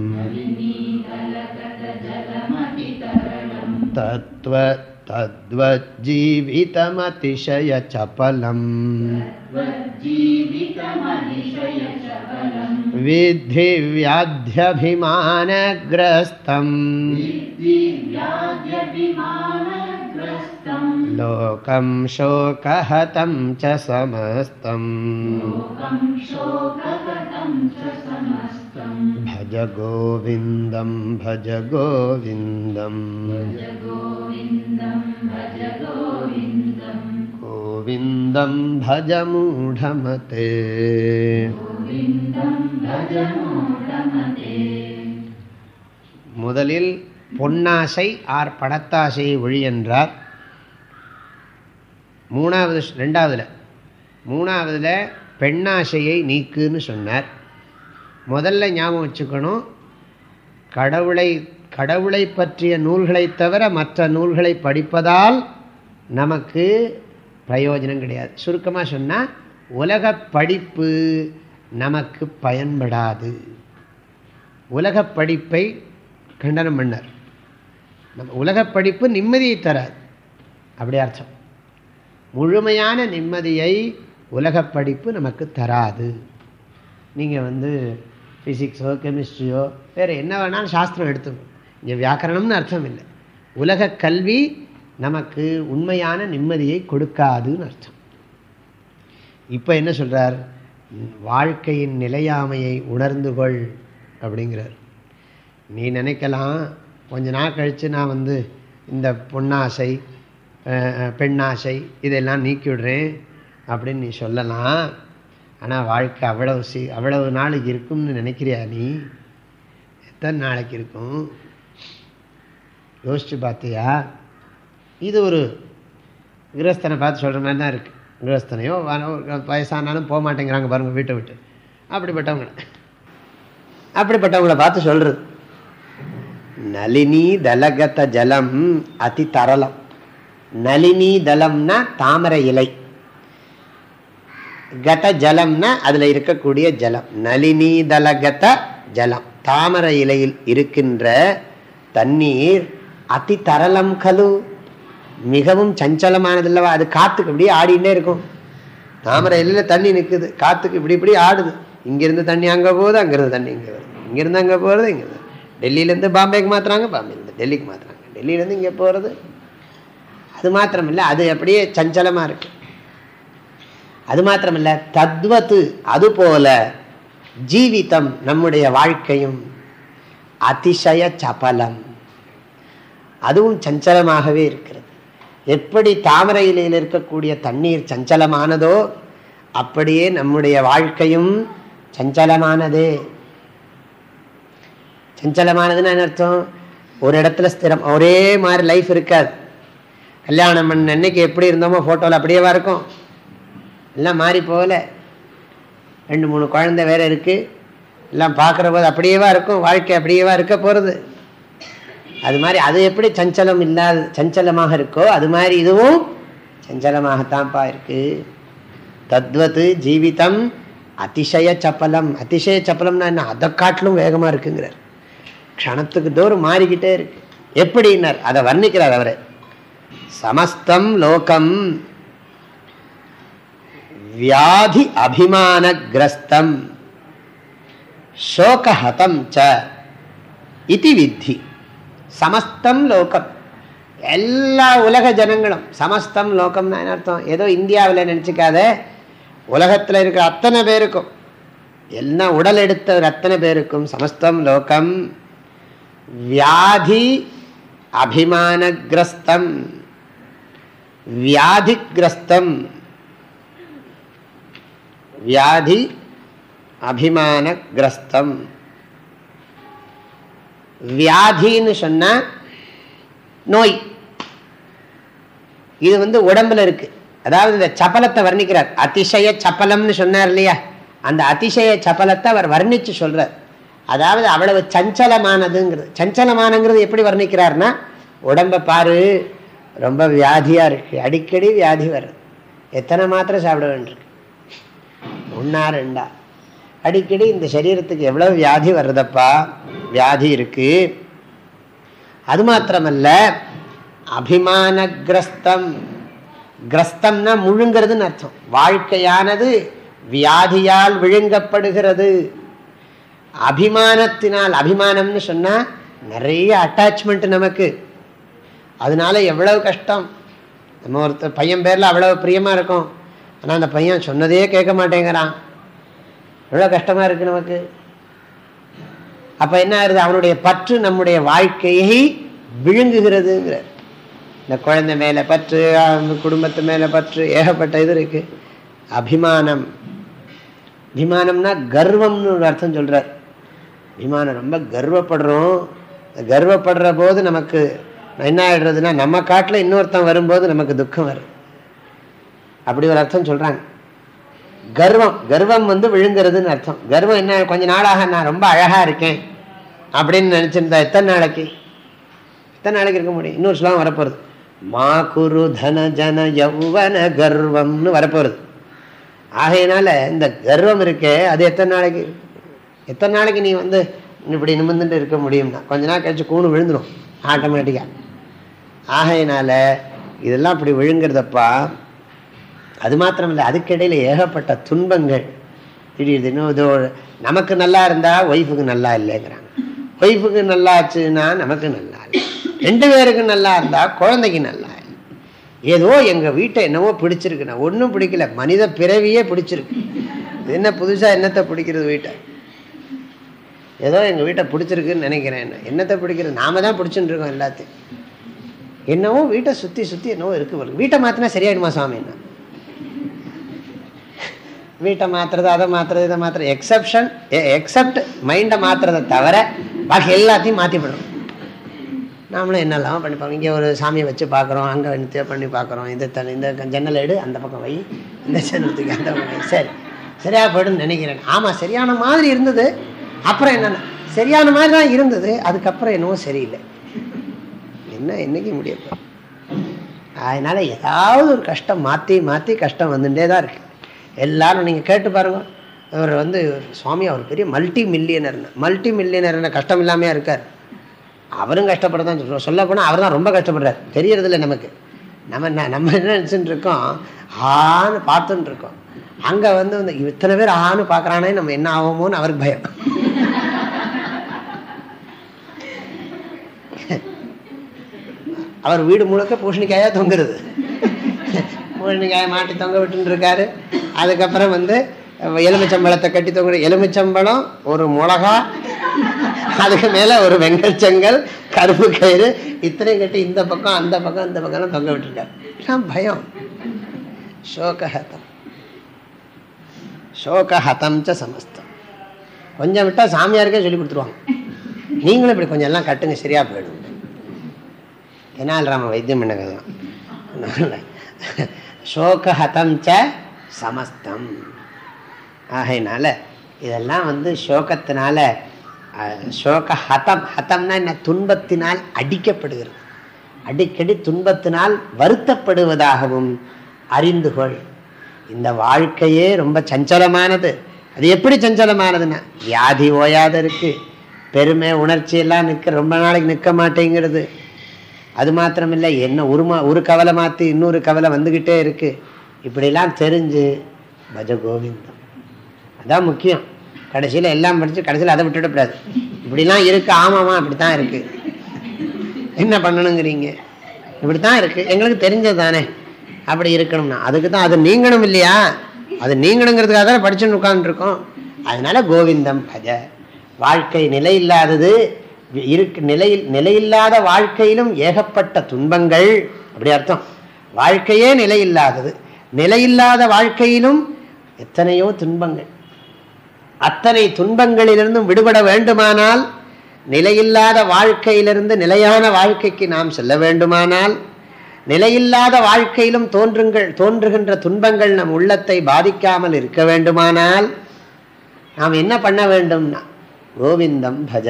A: तत्त्व तद्वज्जीवितमतिशय चपलम् विद्धि व्याध्यभिमानग्रस्तम्। लोकं शोकहतं च समस्तम् भज गोविन्दं भज गोविन्दम् गोविन्दं भज मूढमते முதலில் பொன்னாசை ஆர் படத்தாசையை ஒழி என்றார். மூணாவது ரெண்டாவதில். மூணாவதில் பெண்ணாசையை நீக்குன்னு சொன்னார். முதல்ல ஞாபகம் வச்சுக்கணும். கடவுளை கடவுளை பற்றிய நூல்களை தவிர மற்ற நூல்களை படிப்பதால் நமக்கு பிரயோஜனம் கிடையாது. சுருக்கமாக சொன்னால் உலக படிப்பு நமக்கு பயன்படாது. உலக படிப்பை கண்டனம் பண்ணார். உலக படிப்பு நிம்மதியை தராது. அப்படி அர்த்தம். முழுமையான நிம்மதியை உலக படிப்பு நமக்கு தராது. நீங்கள் வந்து ஃபிசிக்ஸோ கெமிஸ்ட்ரியோ வேறு என்ன வேணாலும் சாஸ்திரம் எடுத்துக்கணும். இங்கே வியாக்கரணம்னு அர்த்தம் இல்லை. உலக கல்வி நமக்கு உண்மையான நிம்மதியை கொடுக்காதுன்னு அர்த்தம். இப்போ என்ன சொல்கிறார் வாழ்க்கையின் நிலையாமையை உணர்ந்து கொள் அப்படிங்கிறார். நீ நினைக்கலாம் கொஞ்ச நாள் கழித்து நான் வந்து இந்த பொன்னாசை பெண்ணாசை இதெல்லாம் நீக்கிவிடுறேன் அப்படின்னு நீ சொல்லலாம். ஆனால் வாழ்க்கை அவ்வளவு சி அவ்வளவு நாளைக்கு இருக்கும்னு நினைக்கிறியா நீ? எத்தனை நாளைக்கு இருக்கும்? யோசிச்சு பார்த்தியா இது ஒரு கிரகஸ்தனை பார்த்து சொல்கிற மாதிரி தான் இருக்குது கிரகஸ்தனையோ வயசானாலும் போக மாட்டேங்கிறாங்க பாருங்கள் வீட்டை விட்டு. அப்படிப்பட்டவங்கள. அப்படிப்பட்டவங்கள பார்த்து சொல்கிறது நளினி தலகத ஜலம் அதி தரளம். நளினி தலம்னா தாமரை இலை. கத ஜலம்னா அதில் இருக்கக்கூடிய ஜலம். நளினி தலகத ஜலம். தாமரை இலையில் இருக்கின்ற தண்ணீர் அதி தரளம் கலு. மிகவும் சஞ்சலமானதில்லவா? அது காற்றுக்கு இப்படியே ஆடினே இருக்கும். தாமரை இலையில் தண்ணி நிற்குது காற்றுக்கு இப்படி இப்படி ஆடுது. இங்கேருந்து தண்ணி அங்கே போகுது அங்கேருந்து தண்ணி இங்கே வருது. இங்கேருந்து அங்கே போகிறது இங்கே டெல்லியிலேருந்து பாம்பேக்கு மாற்றுறாங்க பாம்பேலேருந்து டெல்லிக்கு மாற்றுறாங்க டெல்லியிலேருந்து இங்கே போகிறது அது மாத்திரமில்லை அது அப்படியே சஞ்சலமாக இருக்கு. அது மாத்திரமில்லை தத்வத்து அதுபோல ஜீவிதம் நம்முடைய வாழ்க்கையும் அதிசய சபலம். அதுவும் சஞ்சலமாகவே இருக்கிறது. எப்படி தாமரை இலையில் இருக்கக்கூடிய தண்ணீர் சஞ்சலமானதோ அப்படியே நம்முடைய வாழ்க்கையும் சஞ்சலமானதே. சஞ்சலமானதுன்னு என்ன அர்த்தம்? ஒரு இடத்துல ஸ்திரம். ஒரே மாதிரி லைஃப் இருக்காது. கல்யாணம் பண்ண அன்னைக்கு எப்படி இருந்தோமோ ஃபோட்டோவில் அப்படியேவா இருக்கும். எல்லாம் மாறி போகல. ரெண்டு மூணு குழந்தை வேறு இருக்குது எல்லாம் பார்க்குற போது அப்படியேவா இருக்கும். வாழ்க்கை அப்படியேவா இருக்க போகிறது அது மாதிரி அது எப்படி சஞ்சலம் இல்லாத சஞ்சலமாக இருக்கோ அது மாதிரி இதுவும் சஞ்சலமாகத்தான்ப்பா இருக்குது தத்வத்து ஜீவிதம் அதிசய சப்பலம் அதிசய சப்பலம்னா என்ன? அதை காட்டிலும் வேகமாக இருக்குங்கிறார். க்ஷணத்துக்கு தோறும் மாறிக்கிட்டே இருக்கு. எப்படின்னார் அதை வர்ணிக்கிறார் அவர். சமஸ்தம் லோகம். வியாதி அபிமான கிரஸ்தம் சோகஹதம் ச. இது வித்தி. சமஸ்தம் லோகம். எல்லா உலக ஜனங்களும் சமஸ்தம் லோகம்னா என்ன அர்த்தம்? ஏதோ இந்தியாவில் நினச்சிக்காத உலகத்தில் இருக்கிற அத்தனை பேருக்கும் எல்லாம் உடல் எடுத்த அத்தனை பேருக்கும் சமஸ்தம் லோகம். வியாதி அபிமானகிரஸ்தம் வியாதிகிரஸ்தம் வியாதி அபிமானகிரஸ்தம் வியாதின்னு சொன்னால் நோய். இது வந்து உடம்புல இருக்கு. அதாவது இந்த சப்பலத்தை வர்ணிக்கிறார். அதிசய சப்பலம்னு சொன்னார் இல்லையா? அந்த அதிசய சப்பலத்தை அவர் வர்ணிச்சு சொல்கிறார் அதாவது அவ்வளவு சஞ்சலமானதுங்கிறது. சஞ்சலமானங்கிறது எப்படி வர்ணிக்கிறார்னா உடம்பை பாரு ரொம்ப வியாதியாக இருக்குது அடிக்கடி வியாதி வருது. எத்தனை மாத்திரை சாப்பிட வேண்டியிருக்கு? ஒன்றா ரெண்டா? அடிக்கடி இந்த சரீரத்துக்கு எவ்வளோ வியாதி வருதப்பா? வியாதி இருக்குது அது மாத்திரமல்ல அபிமான கிரஸ்தம் கிரஸ்தம்னா முழுங்கிறதுன்னு அர்த்தம். வாழ்க்கையானது வியாதியால் விழுங்கப்படுகிறது. அபிமானத்தினால் அபிமானம்னு சொன்னால் நிறைய அட்டாச்மெண்ட் நமக்கு. அதனால எவ்வளவு கஷ்டம். நம்ம ஒருத்தர் பையன் பேரில் அவ்வளவு பிரியமாக இருக்கும். ஆனால் அந்த பையன் சொன்னதே கேட்க மாட்டேங்கிறான். எவ்வளோ கஷ்டமாக இருக்குது நமக்கு. அப்போ என்ன ஆகுது அவனுடைய பற்று நம்முடைய வாழ்க்கையை விழுங்குகிறதுங்கிற இந்த குழந்தை மேலே பற்று குடும்பத்து மேலே பற்று ஏகப்பட்ட இது இருக்குது அபிமானம். அபிமானம்னா கர்வம்னு ஒரு அர்த்தம் சொல்கிறார் அபிமானம் ரொம்ப கர்வப்படுறோம். கர்வப்படுற போது நமக்கு என்ன ஆகிடுறதுன்னா நம்ம காட்டில் இன்னொருத்தன் வரும்போது நமக்கு துக்கம் வரும். அப்படி ஒரு அர்த்தம் சொல்கிறாங்க கர்வம் கர்வம் வந்து விழுங்குறதுன்னு அர்த்தம். கர்வம் என்ன கொஞ்ச நாளாக நான் ரொம்ப அழகாக இருக்கேன் அப்படின்னு நினச்சிருந்தா எத்தனை நாளைக்கு? எத்தனை நாளைக்கு இருக்க முடியும்? இன்னொரு ஸ்லோகம் வரப்போகிறது மா குரு தன ஜன யௌவன கர்வம்னு வரப்போகிறது ஆகையினால இந்த கர்வம் இருக்கே அது எத்தனை நாளைக்கு? எத்தனை நாளைக்கு நீ வந்து இப்படி நிமிர்ந்துட்டு இருக்க முடியும்னா? கொஞ்ச நாள் கழிச்சு கூணு விழுந்துடும் ஆட்டோமேட்டிக்காக ஆகையினால இதெல்லாம் அப்படி விழுங்குறதப்பா அது மாத்திரம் இல்லை அதுக்கிடையில் ஏகப்பட்ட துன்பங்கள். திடீர் தினம் இதோ நமக்கு நல்லா இருந்தால் ஒய்ஃபுக்கு நல்லா இல்லைங்கிறாங்க. ஒய்ஃபுக்கு நல்லா ஆச்சுன்னா நமக்கு நல்லா இல்லை. ரெண்டு பேருக்கு நல்லா இருந்தால் குழந்தைக்கு நல்லா இல்லை. ஏதோ எங்கள் வீட்டை என்னவோ பிடிச்சிருக்குண்ணா ஒன்றும் பிடிக்கல. மனித பிறவியே பிடிச்சிருக்கு. என்ன புதுசாக என்னத்தை பிடிக்கிறது வீட்டை? ஏதோ எங்கள் வீட்டை பிடிச்சிருக்குன்னு நினைக்கிறேன். என்னத்தை பிடிக்கிறது? நாம தான் பிடிச்சுட்டு இருக்கோம் எல்லாத்தையும். என்னவோ வீட்டை சுற்றி சுற்றி என்னவோ இருக்குது வீட்டை மாற்றினா சரியாயிடுமா சாமி என்ன? வீட்டை மாற்றுறது அதை மாற்றுறது இதை மாற்றுறது எக்ஸப்ஷன் எக்ஸப்ட் மைண்டை மாற்றுறதை தவிர பாக்கி எல்லாத்தையும் மாற்றிவிடணும் நாமளும் என்னெல்லாம் பண்ணி பார்க்கணும். இங்கே ஒரு சாமியை வச்சு பார்க்குறோம் அங்கே நித்தியம் பண்ணி பார்க்குறோம். இந்த தனி இந்த ஜன்னல் எடு அந்த பக்கம் வை. இந்த ஜன்னலத்துக்கு அந்த பக்கம் வை. சரி. சரியாக போய்டுன்னு நினைக்கிறேன். ஆமாம் சரியான மாதிரி இருந்தது. அப்புறம் என்னென்ன சரியான மாதிரி தான் இருந்தது அதுக்கப்புறம் என்னவோ சரியில்லை. என்ன என்னைக்கு முடியாது அதனால் ஏதாவது ஒரு கஷ்டம் மாற்றி மாற்றி கஷ்டம் வந்துட்டே தான் இருக்குது எல்லாரும் நீங்கள் கேட்டு பாருங்க. அவர் வந்து சுவாமி அவர் பெரிய மல்டி மில்லியனர் மல்டி மில்லியனர்னு கஷ்டம் இல்லாமையா இருக்கார். அவரும் கஷ்டப்பட தான் சொல்கிறோம் சொல்ல போனால் அவர் தான் ரொம்ப கஷ்டப்படுறார். தெரியறதில்ல நமக்கு. நம்ம என்ன நம்ம என்ன நினச்சிட்டு இருக்கோம்? ஆன்னு பார்த்துட்டு இருக்கோம். அங்கே வந்து இந்த இத்தனை பேர் ஆன்னு பார்க்குறானே நம்ம என்ன ஆகுமோன்னு அவருக்கு பயம். அவர் வீடு முழுக்க பூஷணிக்காயாக தொங்குறது. பூஷணிக்காயை மாட்டி தொங்க விட்டுருக்காரு. இருக்காரு அதுக்கப்புறம் வந்து எலுமிச்சம்பழத்தை கட்டி தொங்குற எலுமிச்சம்பழம் ஒரு மிளகா அதுக்கு மேலே ஒரு வெங்கச்செங்கல் கருப்பு கயிறு இத்தனையும் கட்டி இந்த பக்கம் அந்த பக்கம் இந்த பக்கம் தொங்க விட்டுருக்காரு. பயம். சோகஹதம். சோகஹதம் ச சமஸ்தம். கொஞ்சம் விட்டால் சாமியாருக்கே சொல்லி கொடுத்துருவாங்க. நீங்களும் இப்படி கொஞ்சம் எல்லாம் கட்டுங்க சரியாக போயிடும். தெனால் ராம வைத்தியம் பண்ண சோகஹதம் ச சமஸ்தம். ஆகையினால இதெல்லாம் வந்து சோகத்தினால சோக ஹதம் ஹதம்னா என்ன? துன்பத்தினால் அடிக்கப்படுகிறது. அடிக்கடி துன்பத்தினால் வருத்தப்படுவதாகவும் அறிந்து கொள். இந்த வாழ்க்கையே ரொம்ப சஞ்சலமானது. அது எப்படி சஞ்சலமானதுன்னா வியாதி ஓயாத இருக்குது பெருமை உணர்ச்சியெல்லாம் நிற்க ரொம்ப நாளைக்கு நிற்க மாட்டேங்கிறது. அது மாத்திரமில்லை என்ன ஒரு மா ஒரு கவலை மாற்றி இன்னொரு கவலை வந்துக்கிட்டே இருக்கு. இப்படிலாம் தெரிஞ்சு பஜ கோவிந்தம் அதான் முக்கியம். கடைசியில் எல்லாம் படித்து கடைசியில் அதை விட்டுடக்கூடாது இப்படிலாம் இருக்குது ஆமாமா இப்படி தான் இருக்குது என்ன பண்ணணுங்கிறீங்க? இப்படி தான் இருக்குது எங்களுக்கு தெரிஞ்சது தானே. அப்படி இருக்கணும்னா. அதுக்கு தான் அது நீங்கணும் இல்லையா? அது நீங்கணுங்கிறதுக்காக தான் படிச்சுன்னு உட்காந்துருக்கோம் அதனால கோவிந்தம் பஜ. வாழ்க்கை நிலை இல்லாதது இருக்கு நிலையில் நிலையில்லாத வாழ்க்கையிலும் ஏகப்பட்ட துன்பங்கள் அப்படி அர்த்தம். வாழ்க்கையே நிலையில்லாதது. நிலையில்லாத வாழ்க்கையிலும் எத்தனையோ துன்பங்கள். அத்தனை துன்பங்களிலிருந்தும் விடுபட வேண்டுமானால் நிலையில்லாத வாழ்க்கையிலிருந்து நிலையான வாழ்க்கைக்கு நாம் செல்ல வேண்டுமானால் நிலையில்லாத வாழ்க்கையிலும் தோன்றுங்கள் தோன்றுகின்ற துன்பங்கள் நம் உள்ளத்தை பாதிக்காமல் இருக்க வேண்டுமானால் நாம் என்ன பண்ண வேண்டும்னா கோவிந்தம் பஜ.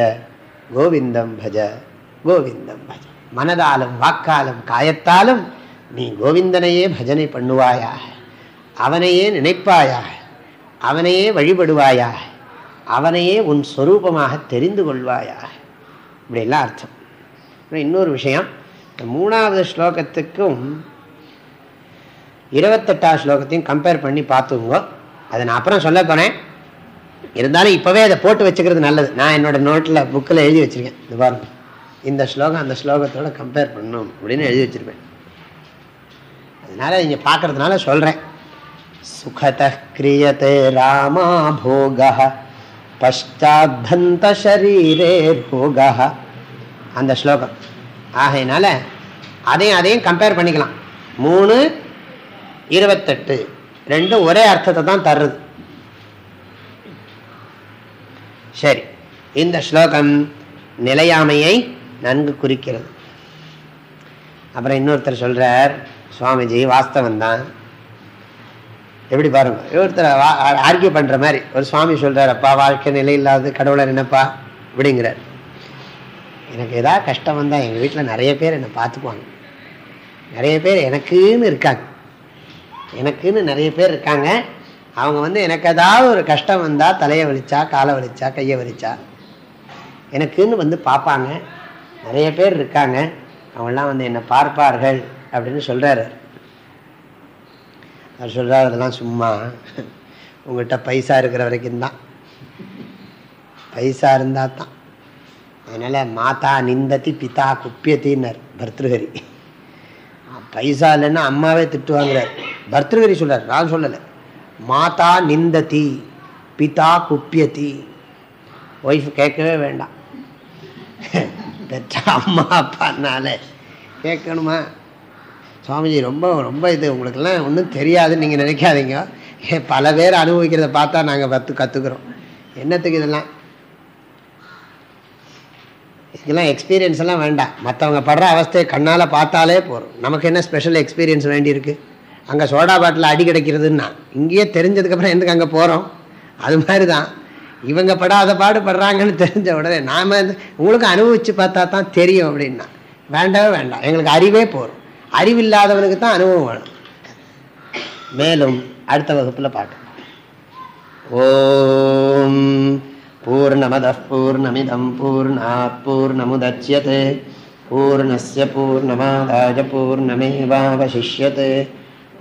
A: கோவிந்தம் பஜ கோவிந்தம் பஜ. மனதாலும் வாக்காலும் காயத்தாலும் நீ கோவிந்தனையே பஜனை பண்ணுவாயாக. அவனையே நினைப்பாயாக. அவனையே வழிபடுவாயா அவனையே உன் ஸ்வரூபமாக தெரிந்து கொள்வாயா இப்படிலாம் அர்த்தம். இன்னொரு விஷயம். மூணாவது ஸ்லோகத்துக்கும் இருபத்தெட்டாவது ஸ்லோகத்தையும் கம்பேர் பண்ணி பார்த்துங்கோ அதை நான் அப்புறம் சொல்ல போனேன் இருந்தாலும் இப்போவே அதை போட்டு வச்சுக்கிறது நல்லது. நான் என்னோட நோட்டில் புக்கில் எழுதி வச்சுருக்கேன். இது பாருங்க. இந்த ஸ்லோகம் அந்த ஸ்லோகத்தோட கம்பேர் பண்ணணும் அப்படின்னு எழுதி வச்சுருப்பேன். அதனால் நீங்கள் பார்க்குறதுனால சொல்கிறேன் சுகத கிரியத்தை ராமா போகா பஷ்டாத்தந்த ஷரீரே போகா அந்த ஸ்லோகம். ஆகையினால அதையும் அதையும் கம்பேர் பண்ணிக்கலாம். மூணு இருபத்தெட்டு. ரெண்டும் ஒரே அர்த்தத்தை தான் தருது. சரி. இந்த ஸ்லோகம் நிலையாமையை நன்கு குறிக்கிறது. அப்புறம் இன்னொருத்தர் சொல்கிறார் சுவாமிஜி வாஸ்தவம் தான் எப்படி பாருங்க ஒருத்தர் ஆர்கியூ பண்ணுற மாதிரி ஒரு சுவாமி சொல்கிறார் அப்பா வாழ்க்கை நிலை இல்லாத கடவுளை நினைப்பா? அப்படிங்கிறார். எனக்கு ஏதாவது கஷ்டம் வந்தால் எங்கள் வீட்டில் நிறைய பேர் என்னை பார்த்துக்குவாங்க. நிறைய பேர் எனக்குன்னு இருக்காங்க. எனக்குன்னு நிறைய பேர் இருக்காங்க. அவங்க வந்து எனக்கு ஏதாவது ஒரு கஷ்டம் வந்தால் தலையை வலிச்சா காலை வலிச்சா கையை வலிச்சா எனக்குன்னு வந்து பார்ப்பாங்க. நிறைய பேர் இருக்காங்க. அவங்களாம் வந்து என்னை பார்ப்பார்கள் அப்படின்னு சொல்கிறாரு அவர் சொல்கிறார் அதெல்லாம் சும்மா. உங்கள்கிட்ட பைசா இருக்கிற வரைக்கும் தான். பைசா இருந்தால் தான். அதனால் மாதா நிந்தத்தி பிதா குப்பியத்தின்னார் பர்திருகரி பைசா இல்லைன்னா அம்மாவே திட்டுவாங்கிறார். பர்திருகரி சொல்கிறார் நான் சொல்லலை. மாதா நிந்ததி பிதா குப்பியதி ஒய்ஃப் கேட்கவே வேண்டாம். பெற்ற அம்மா அப்பானால கேட்கணுமா? சுவாமிஜி ரொம்ப ரொம்ப இது உங்களுக்கெல்லாம் ஒன்றும் தெரியாதுன்னு நீங்கள் நினைக்காதீங்க. பல பேர் அனுபவிக்கிறத பார்த்தா நாங்கள் பத்து கற்றுக்குறோம் என்னத்துக்கு இதெல்லாம்? இதெல்லாம் எக்ஸ்பீரியன்ஸ் எல்லாம் வேண்டாம். மற்றவங்க படுற அவஸ்தையை கண்ணால் பார்த்தாலே போகிறோம் நமக்கு என்ன ஸ்பெஷல் எக்ஸ்பீரியன்ஸ் வேண்டியிருக்கு? அங்கே சோடா பாட்டில் அடி கிடைக்கிறதுன்னா இங்கேயே தெரிஞ்சதுக்கப்புறம் எதுக்கு அங்கே போகிறோம் அது மாதிரி தான் இவங்க படாத பாடு படுறாங்கன்னு தெரிஞ்ச உடனே நாம் உங்களுக்கு அனுபவிச்சு பார்த்தா தான் தெரியும் அப்படின்னா வேண்டவே வேண்டாம். எங்களுக்கு அறிவே போகிறோம் அறிவில்லாதவனுக்கு தான் அனுபவம் வேணும். மேலும் அடுத்த வகுப்பில் பாட்டு ஓம் பூர்ணமத பூர்ணமிதம் பூர்ணா பூர்ணமுதட்சியே பூர்ணஸ் பூர்ணமாதாய பூர்ணமேவாவசிஷ்யே